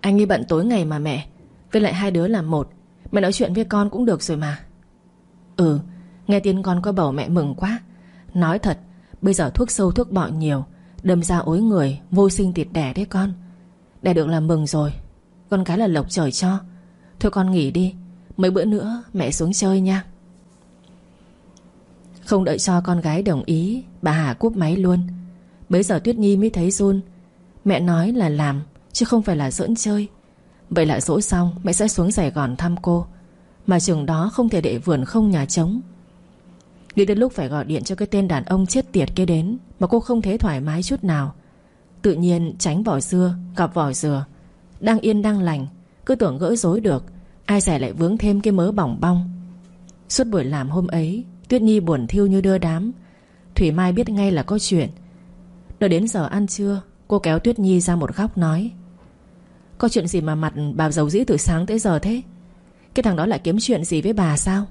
Anh đi bận tối ngày mà mẹ, Với lại hai đứa là một. Mẹ nói chuyện với con cũng được rồi mà. Ừ Nghe tin con có bầu mẹ mừng quá. Nói thật, Bây giờ thuốc sâu thuốc bọ nhiều, Đâm ra ối người, Vô sinh tiệt đẻ đấy con. Đẻ được là mừng rồi, Con cái là lộc trời cho. Thôi con nghỉ đi, Mấy bữa nữa mẹ xuống chơi nha. Không đợi cho con gái đồng ý, Bà Hà cúp máy luôn. Bây giờ Tuyết Nhi mới thấy run. Mẹ nói là làm, Chứ không phải là giỡn chơi. Vậy là dỗ xong, mẹ sẽ xuống Sài Gòn thăm cô. Mà trường đó không thể để vườn không nhà trống. Nghĩ đến lúc phải gọi điện cho cái tên đàn ông chết tiệt kia đến, Mà cô không thấy thoải mái chút nào. Tự nhiên tránh vỏ dưa Gặp vỏ dừa. Đang yên đang lành, Cứ tưởng gỡ rối được, Ai rẻ lại vướng thêm cái mớ bỏng bong. Suốt buổi làm hôm ấy, Tuyết Nhi buồn thiêu như đưa đám. Thủy Mai biết ngay là có chuyện Đợi đến giờ ăn trưa, Cô kéo Tuyết Nhi ra một góc nói. Có chuyện gì mà mặt bà giàu dĩ từ sáng tới giờ thế? Cái thằng đó lại kiếm chuyện gì với bà sao?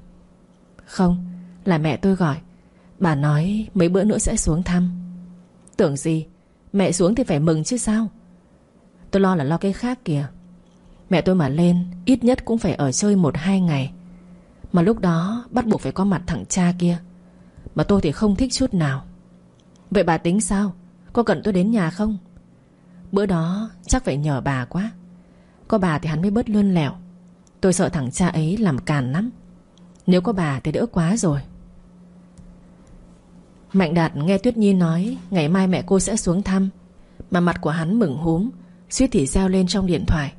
Không, Là mẹ tôi gọi. Bà nói mấy bữa nữa sẽ xuống thăm. Tưởng gì? Mẹ xuống thì phải mừng chứ sao? Tôi lo là lo cái khác kìa. Mẹ tôi mà lên, Ít nhất cũng phải ở chơi một hai ngày. Mà lúc đó bắt buộc phải có mặt thằng cha kia. Mà tôi thì không thích chút nào. Vậy bà tính sao? Có cần tôi đến nhà không? Bữa đó chắc phải nhờ bà quá. Có bà thì hắn mới bớt lươn lẹo. Tôi sợ thằng cha ấy làm càn lắm. Nếu có bà thì đỡ quá rồi. Mạnh Đạt nghe Tuyết Nhi nói Ngày mai mẹ cô sẽ xuống thăm, Mà mặt của hắn mừng húm, Suýt thì reo lên trong điện thoại.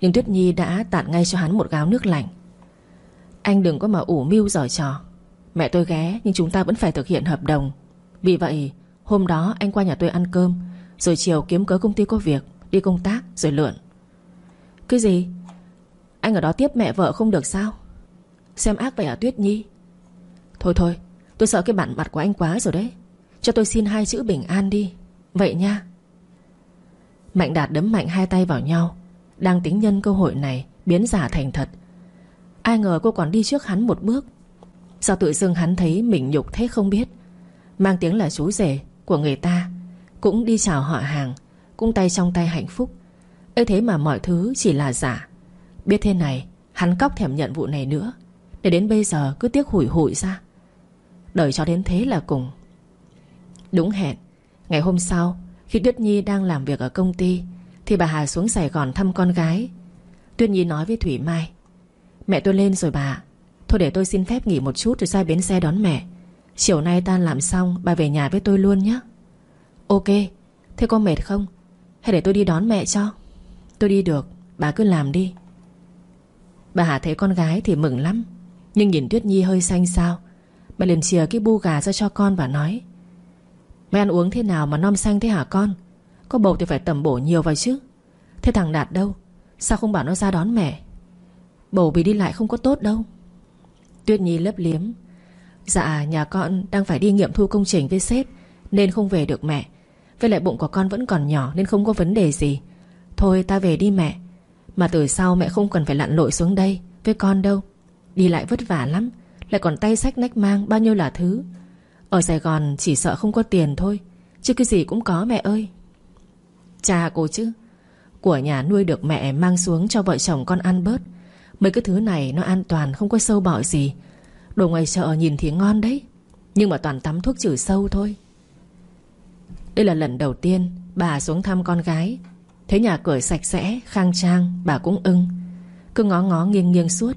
Nhưng Tuyết Nhi đã tạt ngay cho hắn một gáo nước lạnh. Anh đừng có mà ủ mưu giỏi trò. Mẹ tôi ghé Nhưng chúng ta vẫn phải thực hiện hợp đồng. Vì vậy hôm đó anh qua nhà tôi ăn cơm, Rồi chiều kiếm cớ công ty có việc, Đi công tác rồi lượn. Cái gì? Anh ở đó tiếp mẹ vợ không được sao? Xem ác vậy à Tuyết Nhi? Thôi thôi, Tôi sợ cái bản mặt của anh quá rồi đấy. Cho tôi xin hai chữ bình an đi. Vậy nha. Mạnh Đạt đấm mạnh hai tay vào nhau. Đang tính nhân cơ hội này, Biến giả thành thật. Ai ngờ cô còn đi trước hắn một bước. Sao tự dưng hắn thấy mình nhục thế không biết? Mang tiếng là chú rể của người ta, Cũng đi chào họ hàng, Cũng tay trong tay hạnh phúc. Ấy thế mà mọi thứ chỉ là giả. Biết thế này, Hắn cóc thèm nhận vụ này nữa, Để đến bây giờ cứ tiếc hủi hụi ra. Đời cho đến thế là cùng. Đúng hẹn, Ngày hôm sau, Khi Tuyết Nhi đang làm việc ở công ty, Thì bà Hà xuống Sài Gòn thăm con gái. Tuyết Nhi nói với Thủy Mai, Mẹ tôi lên rồi bà. Thôi để tôi xin phép nghỉ một chút rồi ra bến xe đón mẹ. Chiều nay tan làm xong, Bà về nhà với tôi luôn nhé. Ok, Thế có mệt không? Hay để tôi đi đón mẹ cho? Tôi đi được, Bà cứ làm đi. Bà Hà thấy con gái thì mừng lắm, Nhưng nhìn Tuyết Nhi hơi xanh sao Bà liền chìa cái bu gà ra cho con và nói, Mày ăn uống thế nào mà non xanh thế hả con? Có bầu thì phải tầm bổ nhiều vào chứ. Thế thằng Đạt đâu? Sao không bảo nó ra đón mẹ? Bầu vì đi lại không có tốt đâu. Tuyết Nhi lấp liếm Dạ nhà con đang phải đi nghiệm thu công trình với sếp, Nên không về được mẹ. Với lại bụng của con vẫn còn nhỏ Nên không có vấn đề gì. Thôi, ta về đi mẹ. Mà từ sau mẹ không cần phải lặn lội xuống đây, Với con đâu. Đi lại vất vả lắm, lại còn tay sách nách mang bao nhiêu là thứ. Ở Sài Gòn chỉ sợ không có tiền thôi, Chứ cái gì cũng có mẹ ơi. Cha cô chứ, Của nhà nuôi được mẹ mang xuống cho vợ chồng con ăn bớt. Mấy cái thứ này nó an toàn, Không có sâu bọ gì. Đồ ngoài chợ nhìn thì ngon đấy. Nhưng mà toàn tắm thuốc trừ sâu thôi. Đây là lần đầu tiên Bà xuống thăm con gái. Thấy nhà cửa sạch sẽ, khang trang Bà cũng ưng. Cứ ngó ngó nghiêng nghiêng suốt.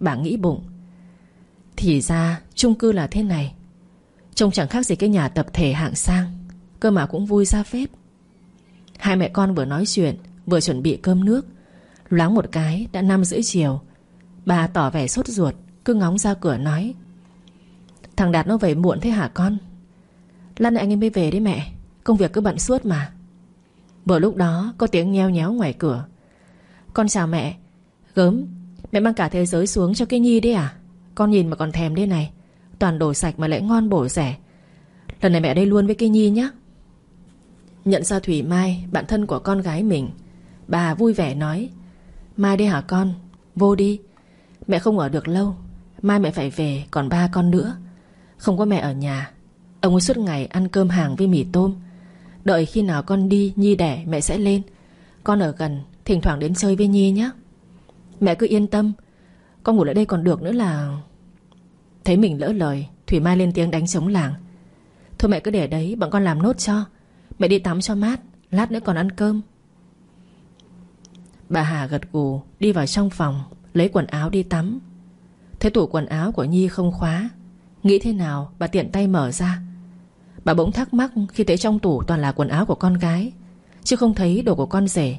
Bà nghĩ bụng. Thì ra chung cư là thế này. Trông chẳng khác gì cái nhà tập thể hạng sang. Cơ mà cũng vui ra phép. Hai mẹ con vừa nói chuyện Vừa chuẩn bị cơm nước. Loáng một cái đã năm rưỡi chiều. Bà tỏ vẻ sốt ruột. Cứ ngóng ra cửa nói, Thằng Đạt nó về muộn thế hả con? Lát nữa anh ấy mới về đấy mẹ, Công việc cứ bận suốt mà. Vừa lúc đó, có tiếng nheo nhéo ngoài cửa. Con chào mẹ, Gớm, Mẹ mang cả thế giới xuống cho cái Nhi đấy à? Con nhìn mà còn thèm đây này, Toàn đồ sạch mà lại ngon bổ rẻ. Lần này mẹ đây luôn với cái Nhi nhé Nhận ra Thủy Mai, Bạn thân của con gái mình, Bà vui vẻ nói, Mai đây hả con? Vô đi, Mẹ không ở được lâu. Mai mẹ phải về, còn ba con nữa. Không có mẹ ở nhà. Ông ấy suốt ngày ăn cơm hàng với mì tôm. Đợi khi nào con đi, Nhi đẻ, mẹ sẽ lên. Con ở gần, Thỉnh thoảng đến chơi với Nhi nhé. Mẹ cứ yên tâm. Con ngủ lại đây còn được nữa là Thấy mình lỡ lời, Thủy Mai lên tiếng đánh chống làng. Thôi mẹ cứ để đấy, bọn con làm nốt cho. Mẹ đi tắm cho mát, Lát nữa còn ăn cơm. Bà Hà gật gù, Đi vào trong phòng, Lấy quần áo đi tắm. Thấy tủ quần áo của Nhi không khóa, Nghĩ thế nào bà tiện tay mở ra. Bà bỗng thắc mắc khi thấy trong tủ toàn là quần áo của con gái, Chứ không thấy đồ của con rể.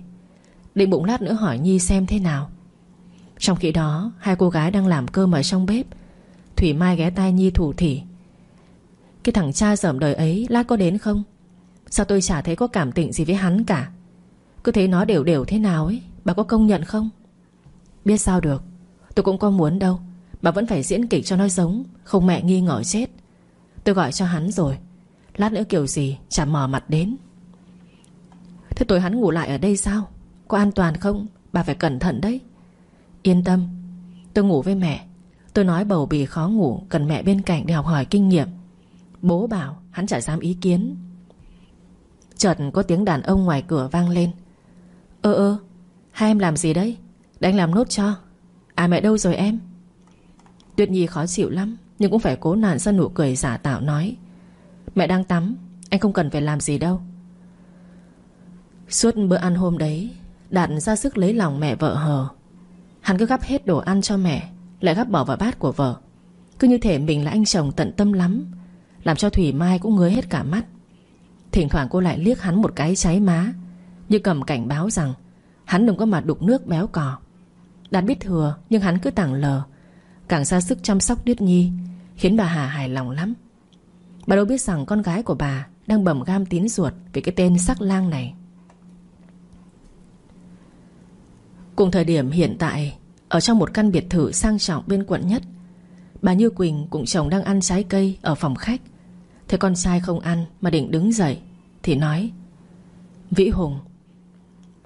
Định bụng lát nữa hỏi Nhi xem thế nào. Trong khi đó, Hai cô gái đang làm cơm ở trong bếp. Thủy Mai ghé tai Nhi thủ thỉ. Cái thằng cha dởm đời ấy, Lát có đến không? Sao tôi chả thấy có cảm tình gì với hắn cả? Cứ thấy nó đều đều thế nào ấy, Bà có công nhận không? Biết sao được, Tôi cũng có muốn đâu. Bà vẫn phải diễn kịch cho nó giống, Không mẹ nghi ngờ chết. Tôi gọi cho hắn rồi. Lát nữa kiểu gì, chả mò mặt đến. Thế tối hắn ngủ lại ở đây sao? Có an toàn không? Bà phải cẩn thận đấy. Yên tâm, Tôi ngủ với mẹ. Tôi nói bầu bì khó ngủ, Cần mẹ bên cạnh để học hỏi kinh nghiệm. Bố bảo, hắn chả dám ý kiến. Chợt có tiếng đàn ông ngoài cửa vang lên. Ơ ơ, Hai em làm gì đấy? Để anh làm nốt cho. À mẹ đâu rồi em? Tuyết Nhi khó chịu lắm, Nhưng cũng phải cố nản ra nụ cười giả tạo nói, Mẹ đang tắm, Anh không cần phải làm gì đâu. Suốt bữa ăn hôm đấy, Đạt ra sức lấy lòng mẹ vợ hờ. Hắn cứ gắp hết đồ ăn cho mẹ, Lại gắp bỏ vào bát của vợ. Cứ như thể mình là anh chồng tận tâm lắm, Làm cho Thủy Mai cũng ngứa hết cả mắt. Thỉnh thoảng cô lại liếc hắn một cái cháy má, Như cầm cảnh báo rằng Hắn đừng có mà đục nước béo cò. Đạt biết thừa, nhưng hắn cứ tảng lờ Càng ra sức chăm sóc Điết Nhi, Khiến bà Hà hài lòng lắm. Bà đâu biết rằng con gái của bà Đang bầm gam tín ruột Vì cái tên sắc lang này. Cùng thời điểm hiện tại, Ở trong một căn biệt thự sang trọng bên quận nhất, Bà Như Quỳnh cùng chồng đang ăn trái cây Ở phòng khách. Thấy con trai không ăn mà định đứng dậy, Thì nói, Vĩ Hùng,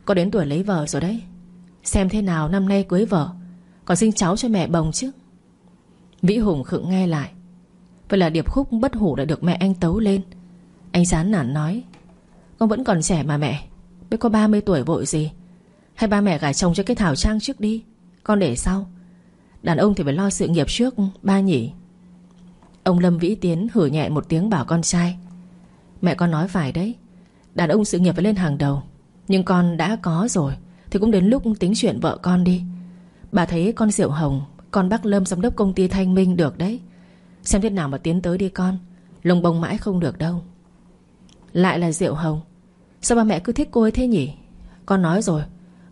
Có đến tuổi lấy vợ rồi đấy. Xem thế nào năm nay cưới vợ, Còn sinh cháu cho mẹ bồng chứ. Vĩ Hùng khựng nghe lại. Vậy là điệp khúc bất hủ đã được mẹ anh tấu lên. Anh chán nản nói, Con vẫn còn trẻ mà mẹ. Biết có 30 tuổi vội gì? Hay ba mẹ gả chồng cho cái Thảo Trang trước đi? Con để sau. Đàn ông thì phải lo sự nghiệp trước, ba nhỉ? Ông Lâm Vĩ Tiến hử nhẹ một tiếng bảo con trai, Mẹ con nói phải đấy. Đàn ông sự nghiệp phải lên hàng đầu. Nhưng con đã có rồi, Thì cũng đến lúc tính chuyện vợ con đi. Bà thấy con rượu Hồng con bác Lâm giám đốc công ty Thanh Minh được đấy. Xem thế nào mà tiến tới đi con. Lông bông mãi không được đâu. Lại là Diệu Hồng. Sao ba mẹ cứ thích cô ấy thế nhỉ? Con nói rồi,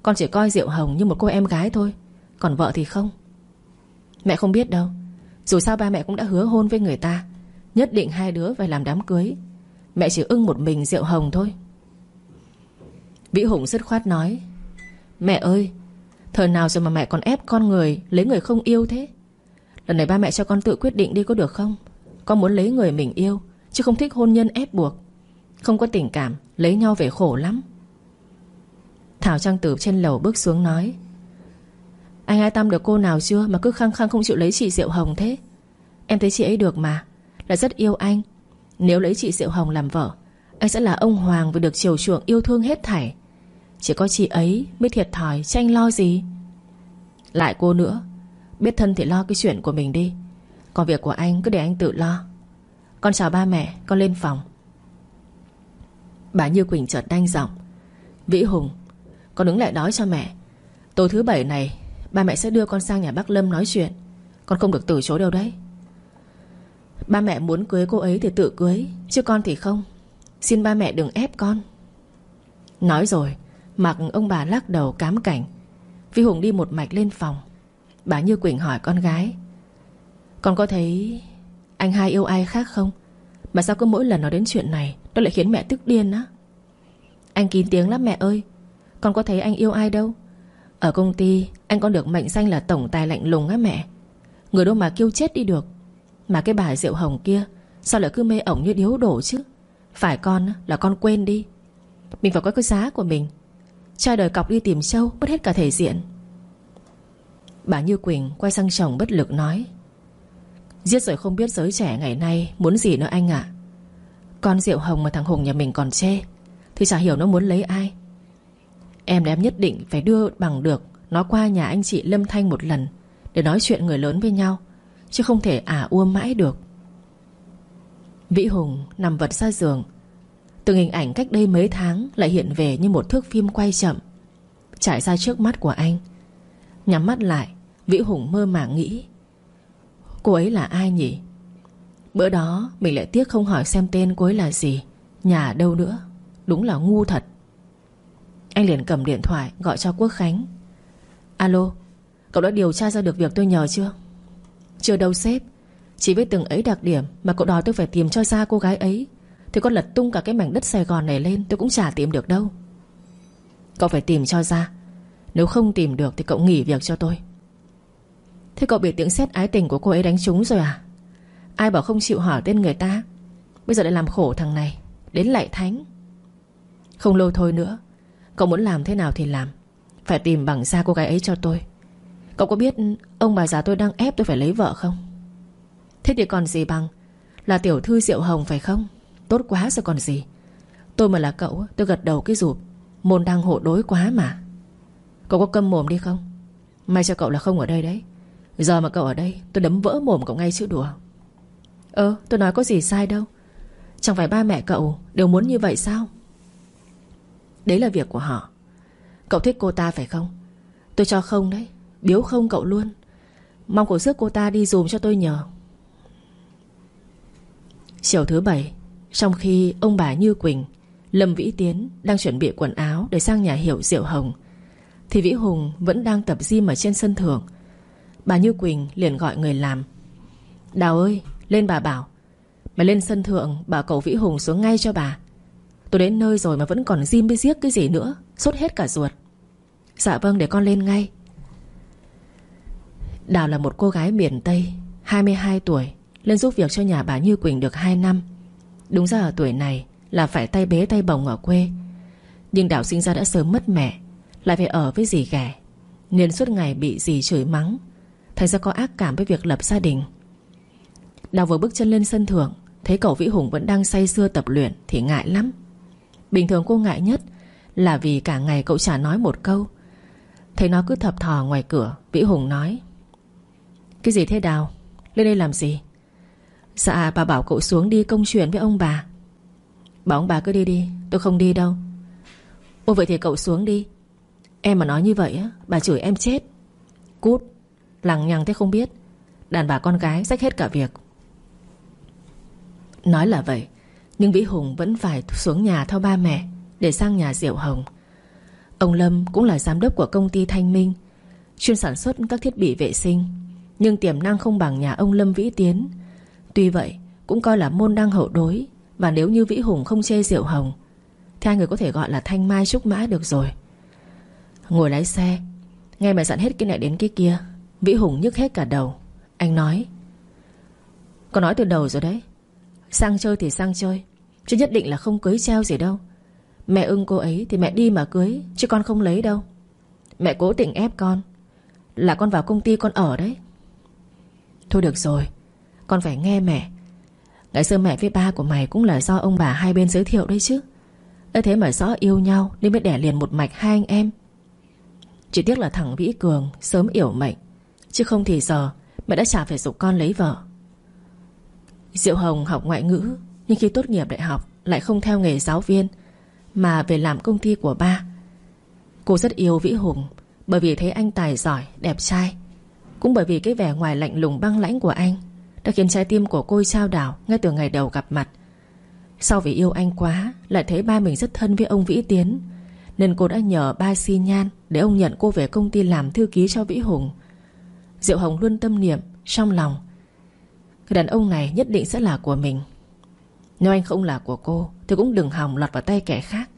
Con chỉ coi Diệu Hồng như một cô em gái thôi. Còn vợ thì không. Mẹ không biết đâu. Dù sao ba mẹ cũng đã hứa hôn với người ta. Nhất định hai đứa phải làm đám cưới. Mẹ chỉ ưng một mình Diệu Hồng thôi. Vĩ Hùng dứt khoát nói, Mẹ ơi Thời nào rồi mà mẹ còn ép con người Lấy người không yêu thế? Lần này ba mẹ cho con tự quyết định đi có được không? Con muốn lấy người mình yêu, Chứ không thích hôn nhân ép buộc. Không có tình cảm, Lấy nhau về khổ lắm. Thảo Trang Tử trên lầu bước xuống nói, Anh ai tâm được cô nào chưa Mà cứ khăng khăng không chịu lấy chị Diệu Hồng thế? Em thấy chị ấy được mà, Là rất yêu anh. Nếu lấy chị Diệu Hồng làm vợ, Anh sẽ là ông Hoàng và được chiều chuộng yêu thương hết thảy. Chỉ có chị ấy biết thiệt thòi Tranh lo gì? Lại cô nữa. Biết thân thì lo cái chuyện của mình đi. Còn việc của anh cứ để anh tự lo. Con chào ba mẹ, Con lên phòng. Bà Như Quỳnh chợt đanh giọng. Vĩ Hùng, Con đứng lại đói cho mẹ. Tối thứ bảy này, Ba mẹ sẽ đưa con sang nhà bác Lâm nói chuyện. Con không được từ chối đâu đấy. Ba mẹ muốn cưới cô ấy thì tự cưới, Chứ con thì không. Xin ba mẹ đừng ép con. Nói rồi Mặc ông bà lắc đầu cám cảnh. Phi Hùng đi một mạch lên phòng. Bà Như Quỳnh hỏi con gái, Con có thấy Anh hai yêu ai khác không? Mà sao cứ mỗi lần nói đến chuyện này, Nó lại khiến mẹ tức điên á? Anh kín tiếng lắm mẹ ơi. Con có thấy anh yêu ai đâu. Ở công ty, anh còn được mệnh danh là tổng tài lạnh lùng á mẹ. Người đâu mà kêu chết đi được. Mà cái bà rượu hồng kia, Sao lại cứ mê ổng như điếu đổ chứ? Phải con là con quên đi. Mình phải có cái giá của mình. Trai đời cọc đi tìm sâu, Mất hết cả thể diện. Bà Như Quỳnh quay sang chồng bất lực nói, Giết rồi không biết giới trẻ ngày nay Muốn gì nữa anh ạ. Con rượu hồng mà thằng Hùng nhà mình còn chê, Thì chả hiểu nó muốn lấy ai. Em đã em nhất định phải đưa bằng được Nó qua nhà anh chị Lâm Thanh một lần Để nói chuyện người lớn với nhau, Chứ không thể ả ua mãi được. Vĩ Hùng nằm vật ra giường Từng hình ảnh cách đây mấy tháng Lại hiện về như một thước phim quay chậm, Trải ra trước mắt của anh. Nhắm mắt lại, Vĩ Hùng mơ màng nghĩ, Cô ấy là ai nhỉ? Bữa đó, mình lại tiếc không hỏi xem tên cô ấy là gì, Nhà đâu nữa. Đúng là ngu thật. Anh liền cầm điện thoại gọi cho Quốc Khánh. Alo, Cậu đã điều tra ra được việc tôi nhờ chưa? Chưa đâu sếp. Chỉ với từng ấy đặc điểm Mà cậu đòi tôi phải tìm cho ra cô gái ấy. Thì có lật tung cả cái mảnh đất Sài Gòn này lên, Tôi cũng chả tìm được đâu. Cậu phải tìm cho ra. Nếu không tìm được thì cậu nghỉ việc cho tôi. Thế cậu bị tiếng xét ái tình của cô ấy đánh trúng rồi à? Ai bảo không chịu hỏi tên người ta? Bây giờ lại làm khổ thằng này, Đến lại thánh. Không lâu thôi nữa, Cậu muốn làm thế nào thì làm. Phải tìm bằng ra cô gái ấy cho tôi. Cậu có biết ông bà già tôi đang ép tôi phải lấy vợ không? Thế thì còn gì bằng Là tiểu thư Diệu Hồng phải không? Tốt quá rồi còn gì? Tôi mà là cậu, tôi gật đầu cái rụp. Môn đang hộ đối quá mà. Cậu có câm mồm đi không? May cho cậu là không ở đây đấy. Giờ mà cậu ở đây, tôi đấm vỡ mồm cậu ngay chứ đùa. Ờ tôi nói có gì sai đâu. Chẳng phải ba mẹ cậu đều muốn như vậy sao? Đấy là việc của họ. Cậu thích cô ta phải không? Tôi cho không đấy. Biếu không cậu luôn. Mong cổ sức cô ta đi dùm cho tôi nhờ. Chiều thứ bảy trong khi ông bà Như Quỳnh, Lâm Vĩ Tiến đang chuẩn bị quần áo Để sang nhà hiệu Diệu Hồng, Thì Vĩ Hùng vẫn đang tập gym ở trên sân thượng. Bà Như Quỳnh liền gọi người làm, Đào ơi, lên bà bảo, Mày lên sân thượng bảo cậu Vĩ Hùng xuống ngay cho bà. Tôi đến nơi rồi mà vẫn còn gym với giết cái gì nữa, Sốt hết cả ruột. Dạ vâng để con lên ngay. Đào là một cô gái miền Tây 22 tuổi, Lên giúp việc cho nhà bà Như Quỳnh được 2 năm. Đúng ra ở tuổi này Là phải tay bế tay bồng ở quê. Nhưng Đào sinh ra đã sớm mất mẹ, Lại phải ở với dì ghẻ. Nên suốt ngày bị dì chửi mắng, Thành ra có ác cảm với việc lập gia đình. Đào vừa bước chân lên sân thượng, Thấy cậu Vĩ Hùng vẫn đang say sưa tập luyện Thì ngại lắm. Bình thường cô ngại nhất Là vì cả ngày cậu chả nói một câu. Thấy nó cứ thập thò ngoài cửa, Vĩ Hùng nói, Cái gì thế Đào? Lên đây làm gì? Dạ bà bảo cậu xuống đi công chuyện với ông bà. Bảo ông bà cứ đi đi, Tôi không đi đâu. Ôi vậy thì cậu xuống đi. Em mà nói như vậy á, Bà chửi em chết. Cút, Lằng nhằng thế không biết. Đàn bà con gái rách hết cả việc. Nói là vậy, Nhưng Vĩ Hùng vẫn phải xuống nhà theo ba mẹ Để sang nhà Diệu Hồng. Ông Lâm cũng là giám đốc của công ty Thanh Minh, Chuyên sản xuất các thiết bị vệ sinh. Nhưng tiềm năng không bằng nhà ông Lâm Vĩ Tiến. Tuy vậy, Cũng coi là môn đăng hậu đối. Và nếu như Vĩ Hùng không chê Diệu Hồng, Thì hai người có thể gọi là Thanh Mai Trúc Mã được rồi. Ngồi lái xe, Nghe mày dặn hết cái này đến cái kia, Vĩ Hùng nhức hết cả đầu. Anh nói Có nói từ đầu rồi đấy. Sang chơi thì sang chơi, Chứ nhất định là không cưới treo gì đâu. Mẹ ưng cô ấy thì mẹ đi mà cưới, Chứ con không lấy đâu. Mẹ cố tình ép con, Là con vào công ty con ở đấy. Thôi được rồi con phải nghe mẹ. Ngày xưa mẹ với ba của mày cũng là do ông bà hai bên giới thiệu đấy chứ. Ấy thế mà rõ yêu nhau Nên mới đẻ liền một mạch hai anh em. Chỉ tiếc là thằng Vĩ Cường Sớm yểu mệnh Chứ không thì giờ Mẹ đã chả phải dục con lấy vợ. Diệu Hồng học ngoại ngữ Nhưng khi tốt nghiệp đại học Lại không theo nghề giáo viên Mà về làm công ty của ba. Cô rất yêu Vĩ Hùng Bởi vì thấy anh tài giỏi, đẹp trai. Cũng bởi vì cái vẻ ngoài lạnh lùng băng lãnh của anh đã khiến trái tim của cô trao đảo Ngay từ ngày đầu gặp mặt. Sau vì yêu anh quá, Lại thấy ba mình rất thân với ông Vĩ Tiến, Nên cô đã nhờ ba si nhan Để ông nhận cô về công ty làm thư ký cho Vĩ Hùng. Diệu Hồng luôn tâm niệm Trong lòng Người đàn ông này nhất định sẽ là của mình. Nếu anh không là của cô, Thì cũng đừng hòng lọt vào tay kẻ khác.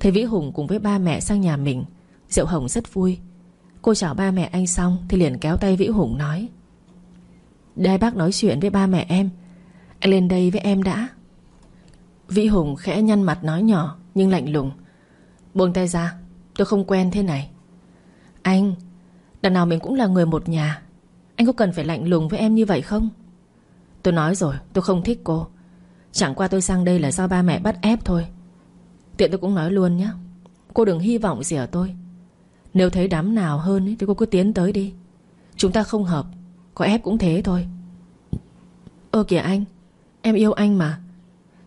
Thấy Vĩ Hùng cùng với ba mẹ sang nhà mình, Diệu Hồng rất vui. Cô chào ba mẹ anh xong Thì liền kéo tay Vĩ Hùng nói để bác nói chuyện với ba mẹ em. Anh lên đây với em đã. Vĩ Hùng khẽ nhăn mặt nói nhỏ Nhưng lạnh lùng. Buông tay ra Tôi không quen thế này. Anh Đằng nào mình cũng là người một nhà. Anh có cần phải lạnh lùng với em như vậy không? Tôi nói rồi tôi không thích cô. Chẳng qua tôi sang đây là do ba mẹ bắt ép thôi. Tiện tôi cũng nói luôn nhé Cô đừng hy vọng gì ở tôi. Nếu thấy đám nào hơn ấy, thì cô cứ tiến tới đi. Chúng ta không hợp. Có ép cũng thế thôi. Ơ kìa anh, Em yêu anh mà.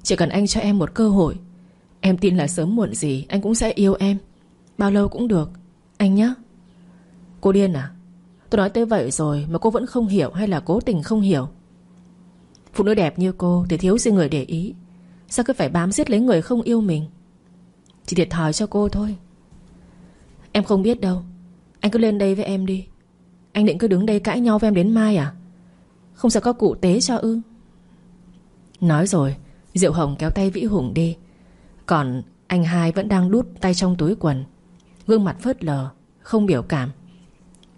Chỉ cần anh cho em một cơ hội, Em tin là sớm muộn gì anh cũng sẽ yêu em. Bao lâu cũng được. Anh nhé Cô điên à? Tôi nói tới vậy rồi mà cô vẫn không hiểu Hay là cố tình không hiểu. Phụ nữ đẹp như cô thì thiếu gì người để ý. Sao cứ phải bám giết lấy người không yêu mình? Chỉ thiệt thòi cho cô thôi. Em không biết đâu. Anh cứ lên đây với em đi. Anh định cứ đứng đây cãi nhau với em đến mai à? Không sợ có cụ tế cho ư? Nói rồi, Diệu Hồng kéo tay Vĩ Hùng đi. Còn anh hai vẫn đang đút tay trong túi quần. Gương mặt phớt lờ, Không biểu cảm.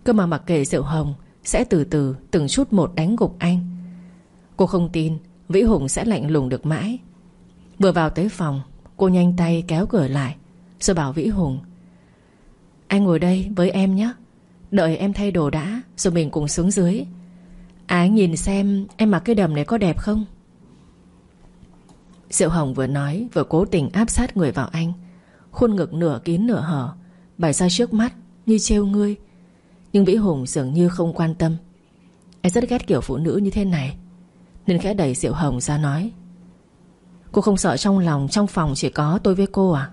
Cơ mà mặc kệ Diệu Hồng, Sẽ từ từ, từng chút một đánh gục anh. Cô không tin Vĩ Hùng sẽ lạnh lùng được mãi. Vừa vào tới phòng, Cô nhanh tay kéo cửa lại, Rồi bảo Vĩ Hùng, Anh ngồi đây với em nhé. Đợi em thay đồ đã, Rồi mình cùng xuống dưới. Ái nhìn xem em mặc cái đầm này có đẹp không? Diệu Hồng vừa nói, Vừa cố tình áp sát người vào anh. Khuôn ngực nửa kín nửa hở, Bày ra trước mắt như trêu ngươi. Nhưng Vĩ Hùng dường như không quan tâm. Anh rất ghét kiểu phụ nữ như thế này, Nên khẽ đẩy Diệu Hồng ra nói. Cô không sợ trong lòng, Trong phòng chỉ có tôi với cô à?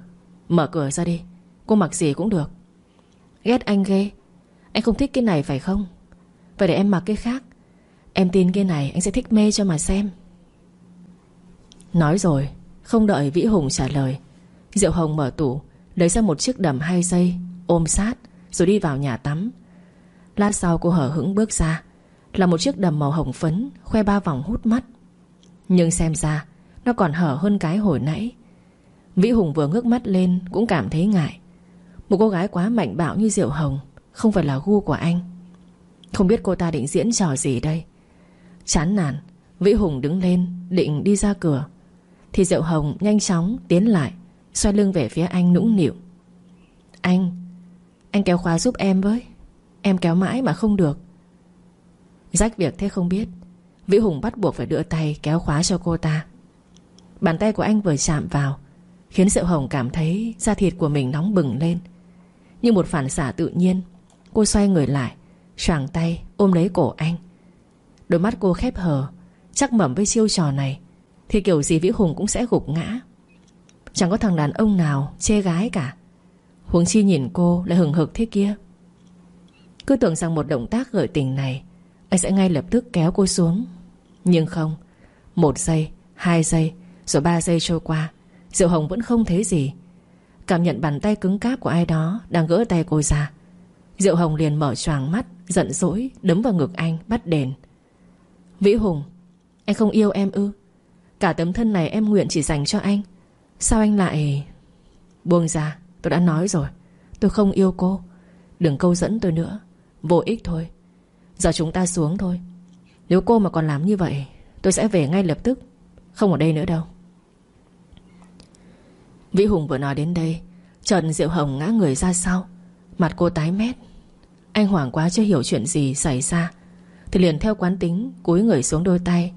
Mở cửa ra đi, Cô mặc gì cũng được. Ghét anh ghê. Anh không thích cái này phải không? Vậy để em mặc cái khác. Em tin cái này anh sẽ thích mê cho mà xem. Nói rồi, Không đợi Vĩ Hùng trả lời, Diệu Hồng mở tủ, Lấy ra một chiếc đầm hai dây, Ôm sát, Rồi đi vào nhà tắm. Lát sau cô hở hững bước ra, Là một chiếc đầm màu hồng phấn, Khoe ba vòng hút mắt. Nhưng xem ra, Nó còn hở hơn cái hồi nãy. Vĩ Hùng vừa ngước mắt lên Cũng cảm thấy ngại. Một cô gái quá mạnh bạo như Diệu Hồng không phải là gu của anh. Không biết cô ta định diễn trò gì đây. Chán nản, Vĩ Hùng đứng lên, định đi ra cửa. Thì Diệu Hồng nhanh chóng tiến lại, Xoay lưng về phía anh nũng nịu. Anh Anh kéo khóa giúp em với. Em kéo mãi mà không được. Rách việc thế không biết. Vĩ Hùng bắt buộc phải đưa tay kéo khóa cho cô ta. Bàn tay của anh vừa chạm vào, Khiến Diệu Hồng cảm thấy Da thịt của mình nóng bừng lên. Như một phản xạ tự nhiên Cô xoay người lại choàng tay ôm lấy cổ anh. Đôi mắt cô khép hờ Chắc mẩm với chiêu trò này Thì kiểu gì Vĩ Hùng cũng sẽ gục ngã. Chẳng có thằng đàn ông nào chê gái cả. Huống chi nhìn cô lại hừng hực thế kia. Cứ tưởng rằng một động tác gợi tình này Anh sẽ ngay lập tức kéo cô xuống. Nhưng không Một giây, hai giây Rồi ba giây trôi qua Diệu Hồng vẫn không thấy gì. Cảm nhận bàn tay cứng cáp của ai đó Đang gỡ tay cô ra. Diệu Hồng liền mở choàng mắt, Giận dỗi, đấm vào ngực anh, bắt đền. Vĩ Hùng, Anh không yêu em ư? Cả tấm thân này em nguyện chỉ dành cho anh. Sao anh lại Buông ra? Tôi đã nói rồi, Tôi không yêu cô. Đừng câu dẫn tôi nữa, Vô ích thôi. Giờ chúng ta xuống thôi. Nếu cô mà còn làm như vậy, Tôi sẽ về ngay lập tức. Không ở đây nữa đâu. Vĩ Hùng vừa nói đến đây Trần Diệu Hồng ngã người ra sau. Mặt cô tái mét. Anh hoảng quá chưa hiểu chuyện gì xảy ra. Thì liền theo quán tính, Cúi người xuống đôi tay,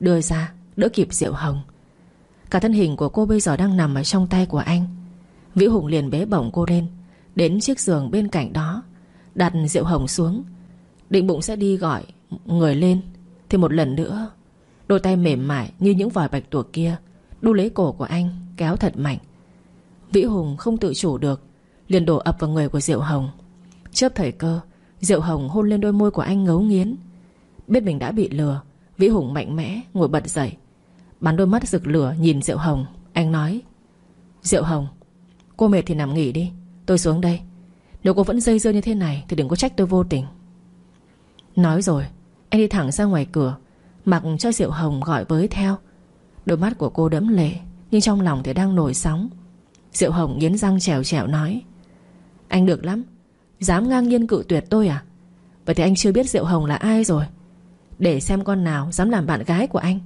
Đưa ra đỡ kịp Diệu Hồng. Cả thân hình của cô bây giờ đang nằm ở trong tay của anh. Vĩ Hùng liền bế bổng cô lên, Đến chiếc giường bên cạnh đó, Đặt Diệu Hồng xuống. Định bụng sẽ đi gọi người lên, Thì một lần nữa, Đôi tay mềm mại như những vòi bạch tuộc kia, Đu lấy cổ của anh, Kéo thật mạnh. Vĩ Hùng không tự chủ được, Liền đổ ập vào người của Diệu Hồng. Chớp thời cơ, Diệu Hồng hôn lên đôi môi của anh ngấu nghiến. Biết mình đã bị lừa, Vĩ Hùng mạnh mẽ ngồi bật dậy. Bắn đôi mắt rực lửa nhìn Diệu Hồng, Anh nói, Diệu Hồng, Cô mệt thì nằm nghỉ đi, Tôi xuống đây. Nếu cô vẫn dây dưa như thế này Thì đừng có trách tôi vô tình. Nói rồi, Anh đi thẳng ra ngoài cửa, Mặc cho Diệu Hồng gọi với theo. Đôi mắt của cô đẫm lệ, Nhưng trong lòng thì đang nổi sóng. Diệu Hồng nghiến răng trèo trèo nói, Anh được lắm Dám ngang nhiên cự tuyệt tôi à? Vậy thì anh chưa biết Diệu Hồng là ai rồi. Để xem con nào dám làm bạn gái của anh.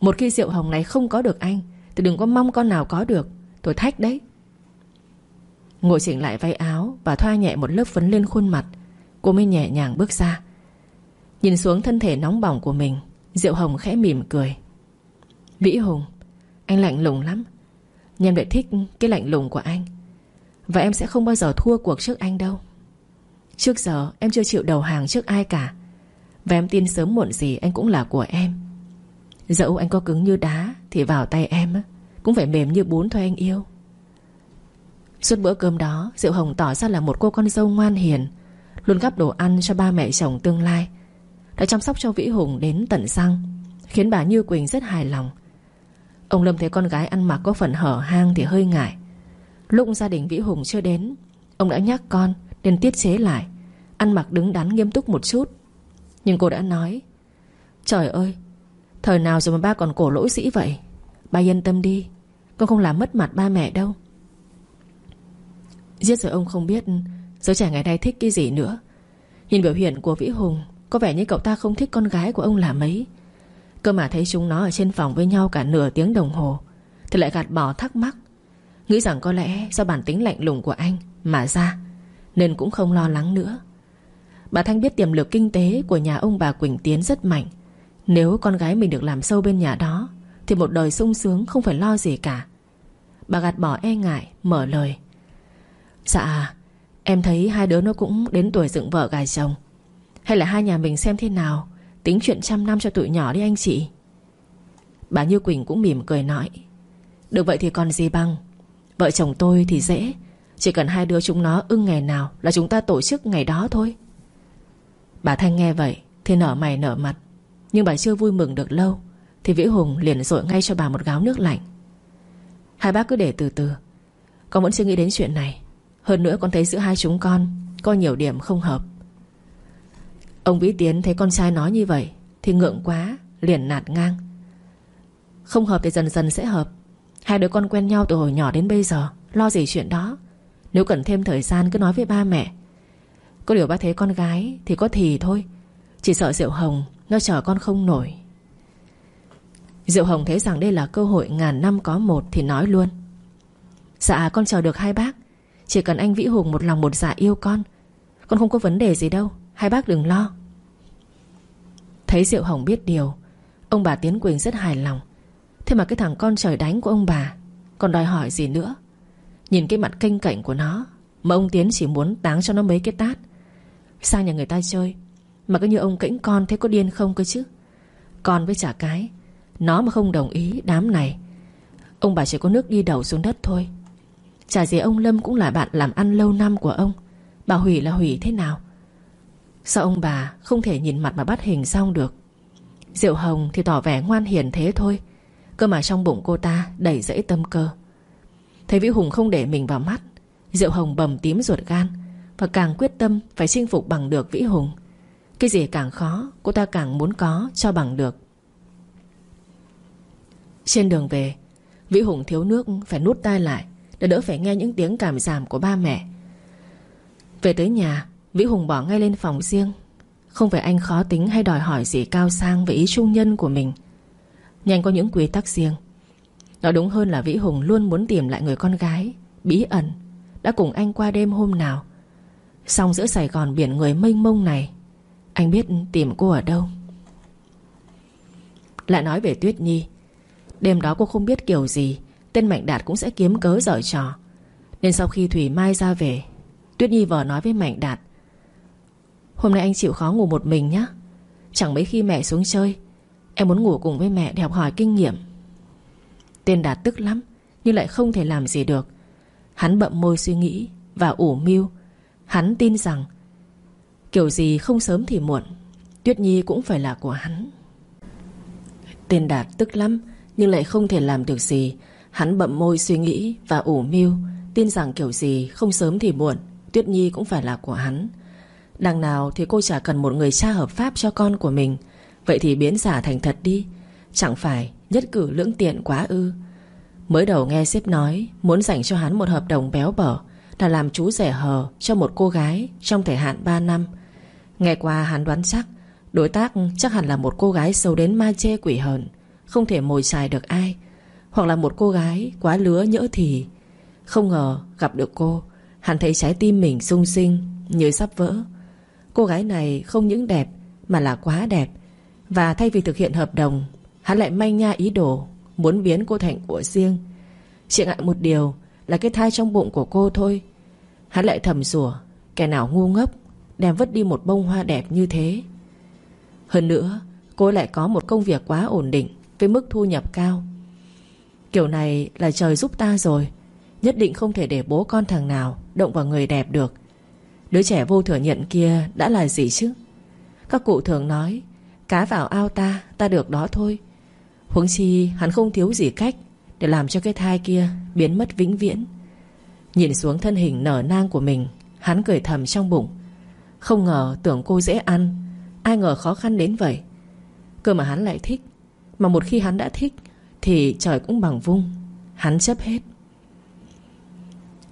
Một khi Diệu Hồng này không có được anh, Thì đừng có mong con nào có được. Tôi thách đấy. Ngồi chỉnh lại váy áo Và thoa nhẹ một lớp phấn lên khuôn mặt. Cô mới nhẹ nhàng bước ra. Nhìn xuống thân thể nóng bỏng của mình, Diệu Hồng khẽ mỉm cười. Vĩ Hùng, Anh lạnh lùng lắm. Nhưng em lại thích cái lạnh lùng của anh. Và em sẽ không bao giờ thua cuộc trước anh đâu. Trước giờ, em chưa chịu đầu hàng trước ai cả. Và em tin sớm muộn gì anh cũng là của em. Dẫu anh có cứng như đá, Thì vào tay em Cũng phải mềm như bún thôi anh yêu. Suốt bữa cơm đó Diệu Hồng tỏ ra là một cô con dâu ngoan hiền, Luôn gắp đồ ăn cho ba mẹ chồng tương lai, Đã chăm sóc cho Vĩ Hùng đến tận răng, Khiến bà Như Quỳnh rất hài lòng. Ông Lâm thấy con gái ăn mặc có phần hở hang thì hơi ngại. Lúc gia đình Vĩ Hùng chưa đến, Ông đã nhắc con nên tiết chế lại. Ăn mặc đứng đắn nghiêm túc một chút. Nhưng cô đã nói, Trời ơi, Thời nào rồi mà ba còn cổ lỗi sĩ vậy? Ba yên tâm đi, Con không làm mất mặt ba mẹ đâu. Giết rồi ông không biết Giới trẻ ngày nay thích cái gì nữa. Nhìn biểu hiện của Vĩ Hùng, Có vẻ như cậu ta không thích con gái của ông là mấy. Cơ mà thấy chúng nó ở trên phòng với nhau cả nửa tiếng đồng hồ, Thì lại gạt bỏ thắc mắc. Nghĩ rằng có lẽ do bản tính lạnh lùng của anh Mà ra, Nên cũng không lo lắng nữa. Bà Thanh biết tiềm lực kinh tế của nhà ông bà Quỳnh Tiến rất mạnh. Nếu con gái mình được làm sâu bên nhà đó, Thì một đời sung sướng không phải lo gì cả. Bà gạt bỏ e ngại, Mở lời. Dạ Em thấy hai đứa nó cũng đến tuổi dựng vợ gài chồng. Hay là hai nhà mình xem thế nào? Tính chuyện trăm năm cho tụi nhỏ đi anh chị. Bà Như Quỳnh cũng mỉm cười nói. Được vậy thì còn gì bằng? Vợ chồng tôi thì dễ. Chỉ cần hai đứa chúng nó ưng ngày nào Là chúng ta tổ chức ngày đó thôi. Bà Thanh nghe vậy Thì nở mày nở mặt. Nhưng bà chưa vui mừng được lâu Thì Vĩ Hùng liền dội ngay cho bà một gáo nước lạnh. Hai bác cứ để từ từ. Con vẫn suy nghĩ đến chuyện này. Hơn nữa con thấy giữa hai chúng con Có nhiều điểm không hợp. Ông Vĩ Tiến thấy con trai nói như vậy Thì ngượng quá, Liền nạt ngang. Không hợp thì dần dần sẽ hợp. Hai đứa con quen nhau từ hồi nhỏ đến bây giờ, Lo gì chuyện đó. Nếu cần thêm thời gian cứ nói với ba mẹ có điều bác thấy con gái Thì có thì thôi. Chỉ sợ Diệu Hồng Nó chờ con không nổi. Diệu Hồng thấy rằng đây là cơ hội ngàn năm có một Thì nói luôn. Dạ con chờ được hai bác. Chỉ cần anh Vĩ Hùng một lòng một dạ yêu con Con không có vấn đề gì đâu. Hai bác đừng lo. Thấy Diệu Hồng biết điều, Ông bà Tiến Quỳnh rất hài lòng. Thế mà cái thằng con trời đánh của ông bà, Còn đòi hỏi gì nữa? Nhìn cái mặt kênh cạnh của nó, Mà ông Tiến chỉ muốn táng cho nó mấy cái tát. Sang nhà người ta chơi? Mà cứ như ông kĩnh con thế có điên không cơ chứ? Con với trả cái, Nó mà không đồng ý đám này, Ông bà chỉ có nước đi đầu xuống đất thôi. Chả gì ông Lâm cũng là bạn làm ăn lâu năm của ông, Bà hủy là hủy thế nào? Sao ông bà không thể nhìn mặt mà bắt hình xong được? Diệu Hồng thì tỏ vẻ ngoan hiền thế thôi, Cơ mà trong bụng cô ta đầy rẫy tâm cơ. Thấy Vĩ Hùng không để mình vào mắt, Diệu Hồng bầm tím ruột gan và càng quyết tâm phải chinh phục bằng được Vĩ Hùng. Cái gì càng khó, Cô ta càng muốn có cho bằng được. Trên đường về, Vĩ Hùng thiếu nước phải nút tai lại Để đỡ phải nghe những tiếng cảm giảm của ba mẹ. Về tới nhà, Vĩ Hùng bỏ ngay lên phòng riêng. Không phải anh khó tính hay đòi hỏi gì cao sang Về ý trung nhân của mình. Nhanh có những quy tắc riêng. Nói đúng hơn là Vĩ Hùng luôn muốn tìm lại người con gái, Bí ẩn, Đã cùng anh qua đêm hôm nào. Xong giữa Sài Gòn biển người mênh mông này, Anh biết tìm cô ở đâu? Lại nói về Tuyết Nhi. Đêm đó cô không biết kiểu gì, Tên Mạnh Đạt cũng sẽ kiếm cớ giở trò. Nên sau khi Thủy Mai ra về, Tuyết Nhi vờ nói với Mạnh Đạt, Hôm nay anh chịu khó ngủ một mình nhé Chẳng mấy khi mẹ xuống chơi, Em muốn ngủ cùng với mẹ để học hỏi kinh nghiệm. Tên Đạt tức lắm, Nhưng lại không thể làm gì được. Hắn bậm môi suy nghĩ Và ủ mưu Hắn tin rằng, Kiểu gì không sớm thì muộn, Tuyết Nhi cũng phải là của hắn. Tên Đạt tức lắm, Nhưng lại không thể làm được gì. Hắn bậm môi suy nghĩ Và ủ mưu, Tin rằng kiểu gì không sớm thì muộn, Tuyết Nhi cũng phải là của hắn. Đằng nào thì cô chả cần một người cha hợp pháp cho con của mình. Vậy thì biến giả thành thật đi, Chẳng phải nhất cử lưỡng tiện quá ư. Mới đầu nghe sếp nói Muốn dành cho hắn một hợp đồng béo bở là làm chú rẻ hờ cho một cô gái Trong thời hạn 3 năm. Ngày qua hắn đoán chắc, Đối tác chắc hẳn là một cô gái sâu đến ma chê quỷ hờn, Không thể mồi xài được ai, Hoặc là một cô gái quá lứa nhỡ thì. Không ngờ gặp được cô, Hắn thấy trái tim mình sung sinh Như sắp vỡ. Cô gái này không những đẹp Mà là quá đẹp, và thay vì thực hiện hợp đồng, Hắn lại manh nha ý đồ Muốn biến cô thành của riêng. Chỉ ngại một điều là cái thai trong bụng của cô thôi Hắn lại thầm rủa, Kẻ nào ngu ngốc, Đem vứt đi một bông hoa đẹp như thế? Hơn nữa, Cô lại có một công việc quá ổn định, Với mức thu nhập cao. Kiểu này là trời giúp ta rồi, Nhất định không thể để bố con thằng nào Động vào người đẹp được. Đứa trẻ vô thừa nhận kia đã là gì chứ? Các cụ thường nói, Cá vào ao ta Ta được đó thôi. Huống chi hắn không thiếu gì cách Để làm cho cái thai kia biến mất vĩnh viễn. Nhìn xuống thân hình nở nang của mình, Hắn cười thầm trong bụng. Không ngờ tưởng cô dễ ăn, Ai ngờ khó khăn đến vậy. Cơ mà hắn lại thích, Mà một khi hắn đã thích, Thì trời cũng bằng vung, Hắn chấp hết.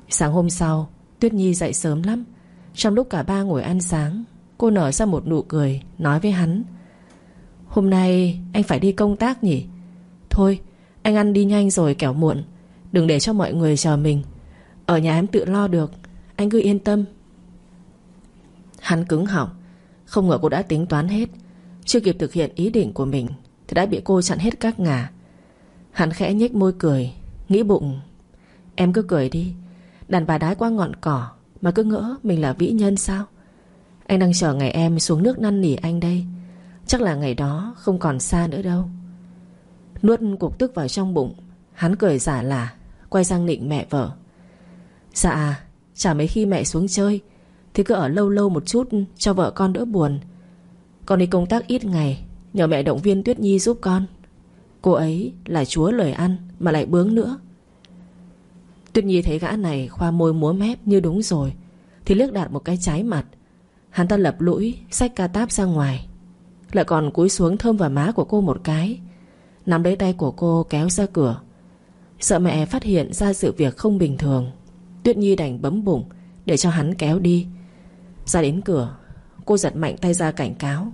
Sáng hôm sau, Tuyết Nhi dậy sớm lắm. Trong lúc cả ba ngồi ăn sáng, Cô nở ra một nụ cười, Nói với hắn. Hôm nay anh phải đi công tác nhỉ? Thôi, anh ăn đi nhanh rồi kẻo muộn, Đừng để cho mọi người chờ mình. Ở nhà em tự lo được. Anh cứ yên tâm. Hắn cứng họng. Không ngờ cô đã tính toán hết. Chưa kịp thực hiện ý định của mình, Thì đã bị cô chặn hết các ngả. Hắn khẽ nhếch môi cười, Nghĩ bụng. Em cứ cười đi. Đàn bà đái qua ngọn cỏ, Mà cứ ngỡ mình là vĩ nhân sao? Anh đang chờ ngày em xuống nước năn nỉ anh đây. Chắc là ngày đó không còn xa nữa đâu. Nuốt cục tức vào trong bụng, Hắn cười giả là Quay sang nịnh mẹ vợ. Dạ Chả mấy khi mẹ xuống chơi, Thì cứ ở lâu lâu một chút Cho vợ con đỡ buồn. Con đi công tác ít ngày, Nhờ mẹ động viên Tuyết Nhi giúp con. Cô ấy là chúa lời ăn Mà lại bướng nữa. Tuyết Nhi thấy gã này khoa môi múa mép như đúng rồi, Thì liếc đạt một cái trái mặt. Hắn ta lập lũi, Xách ca táp ra ngoài. Lại còn cúi xuống thơm vào má của cô một cái, Nắm lấy tay của cô kéo ra cửa. Sợ mẹ phát hiện ra sự việc không bình thường. Tuyết Nhi đành bấm bụng, Để cho hắn kéo đi. Ra đến cửa, Cô giật mạnh tay ra cảnh cáo.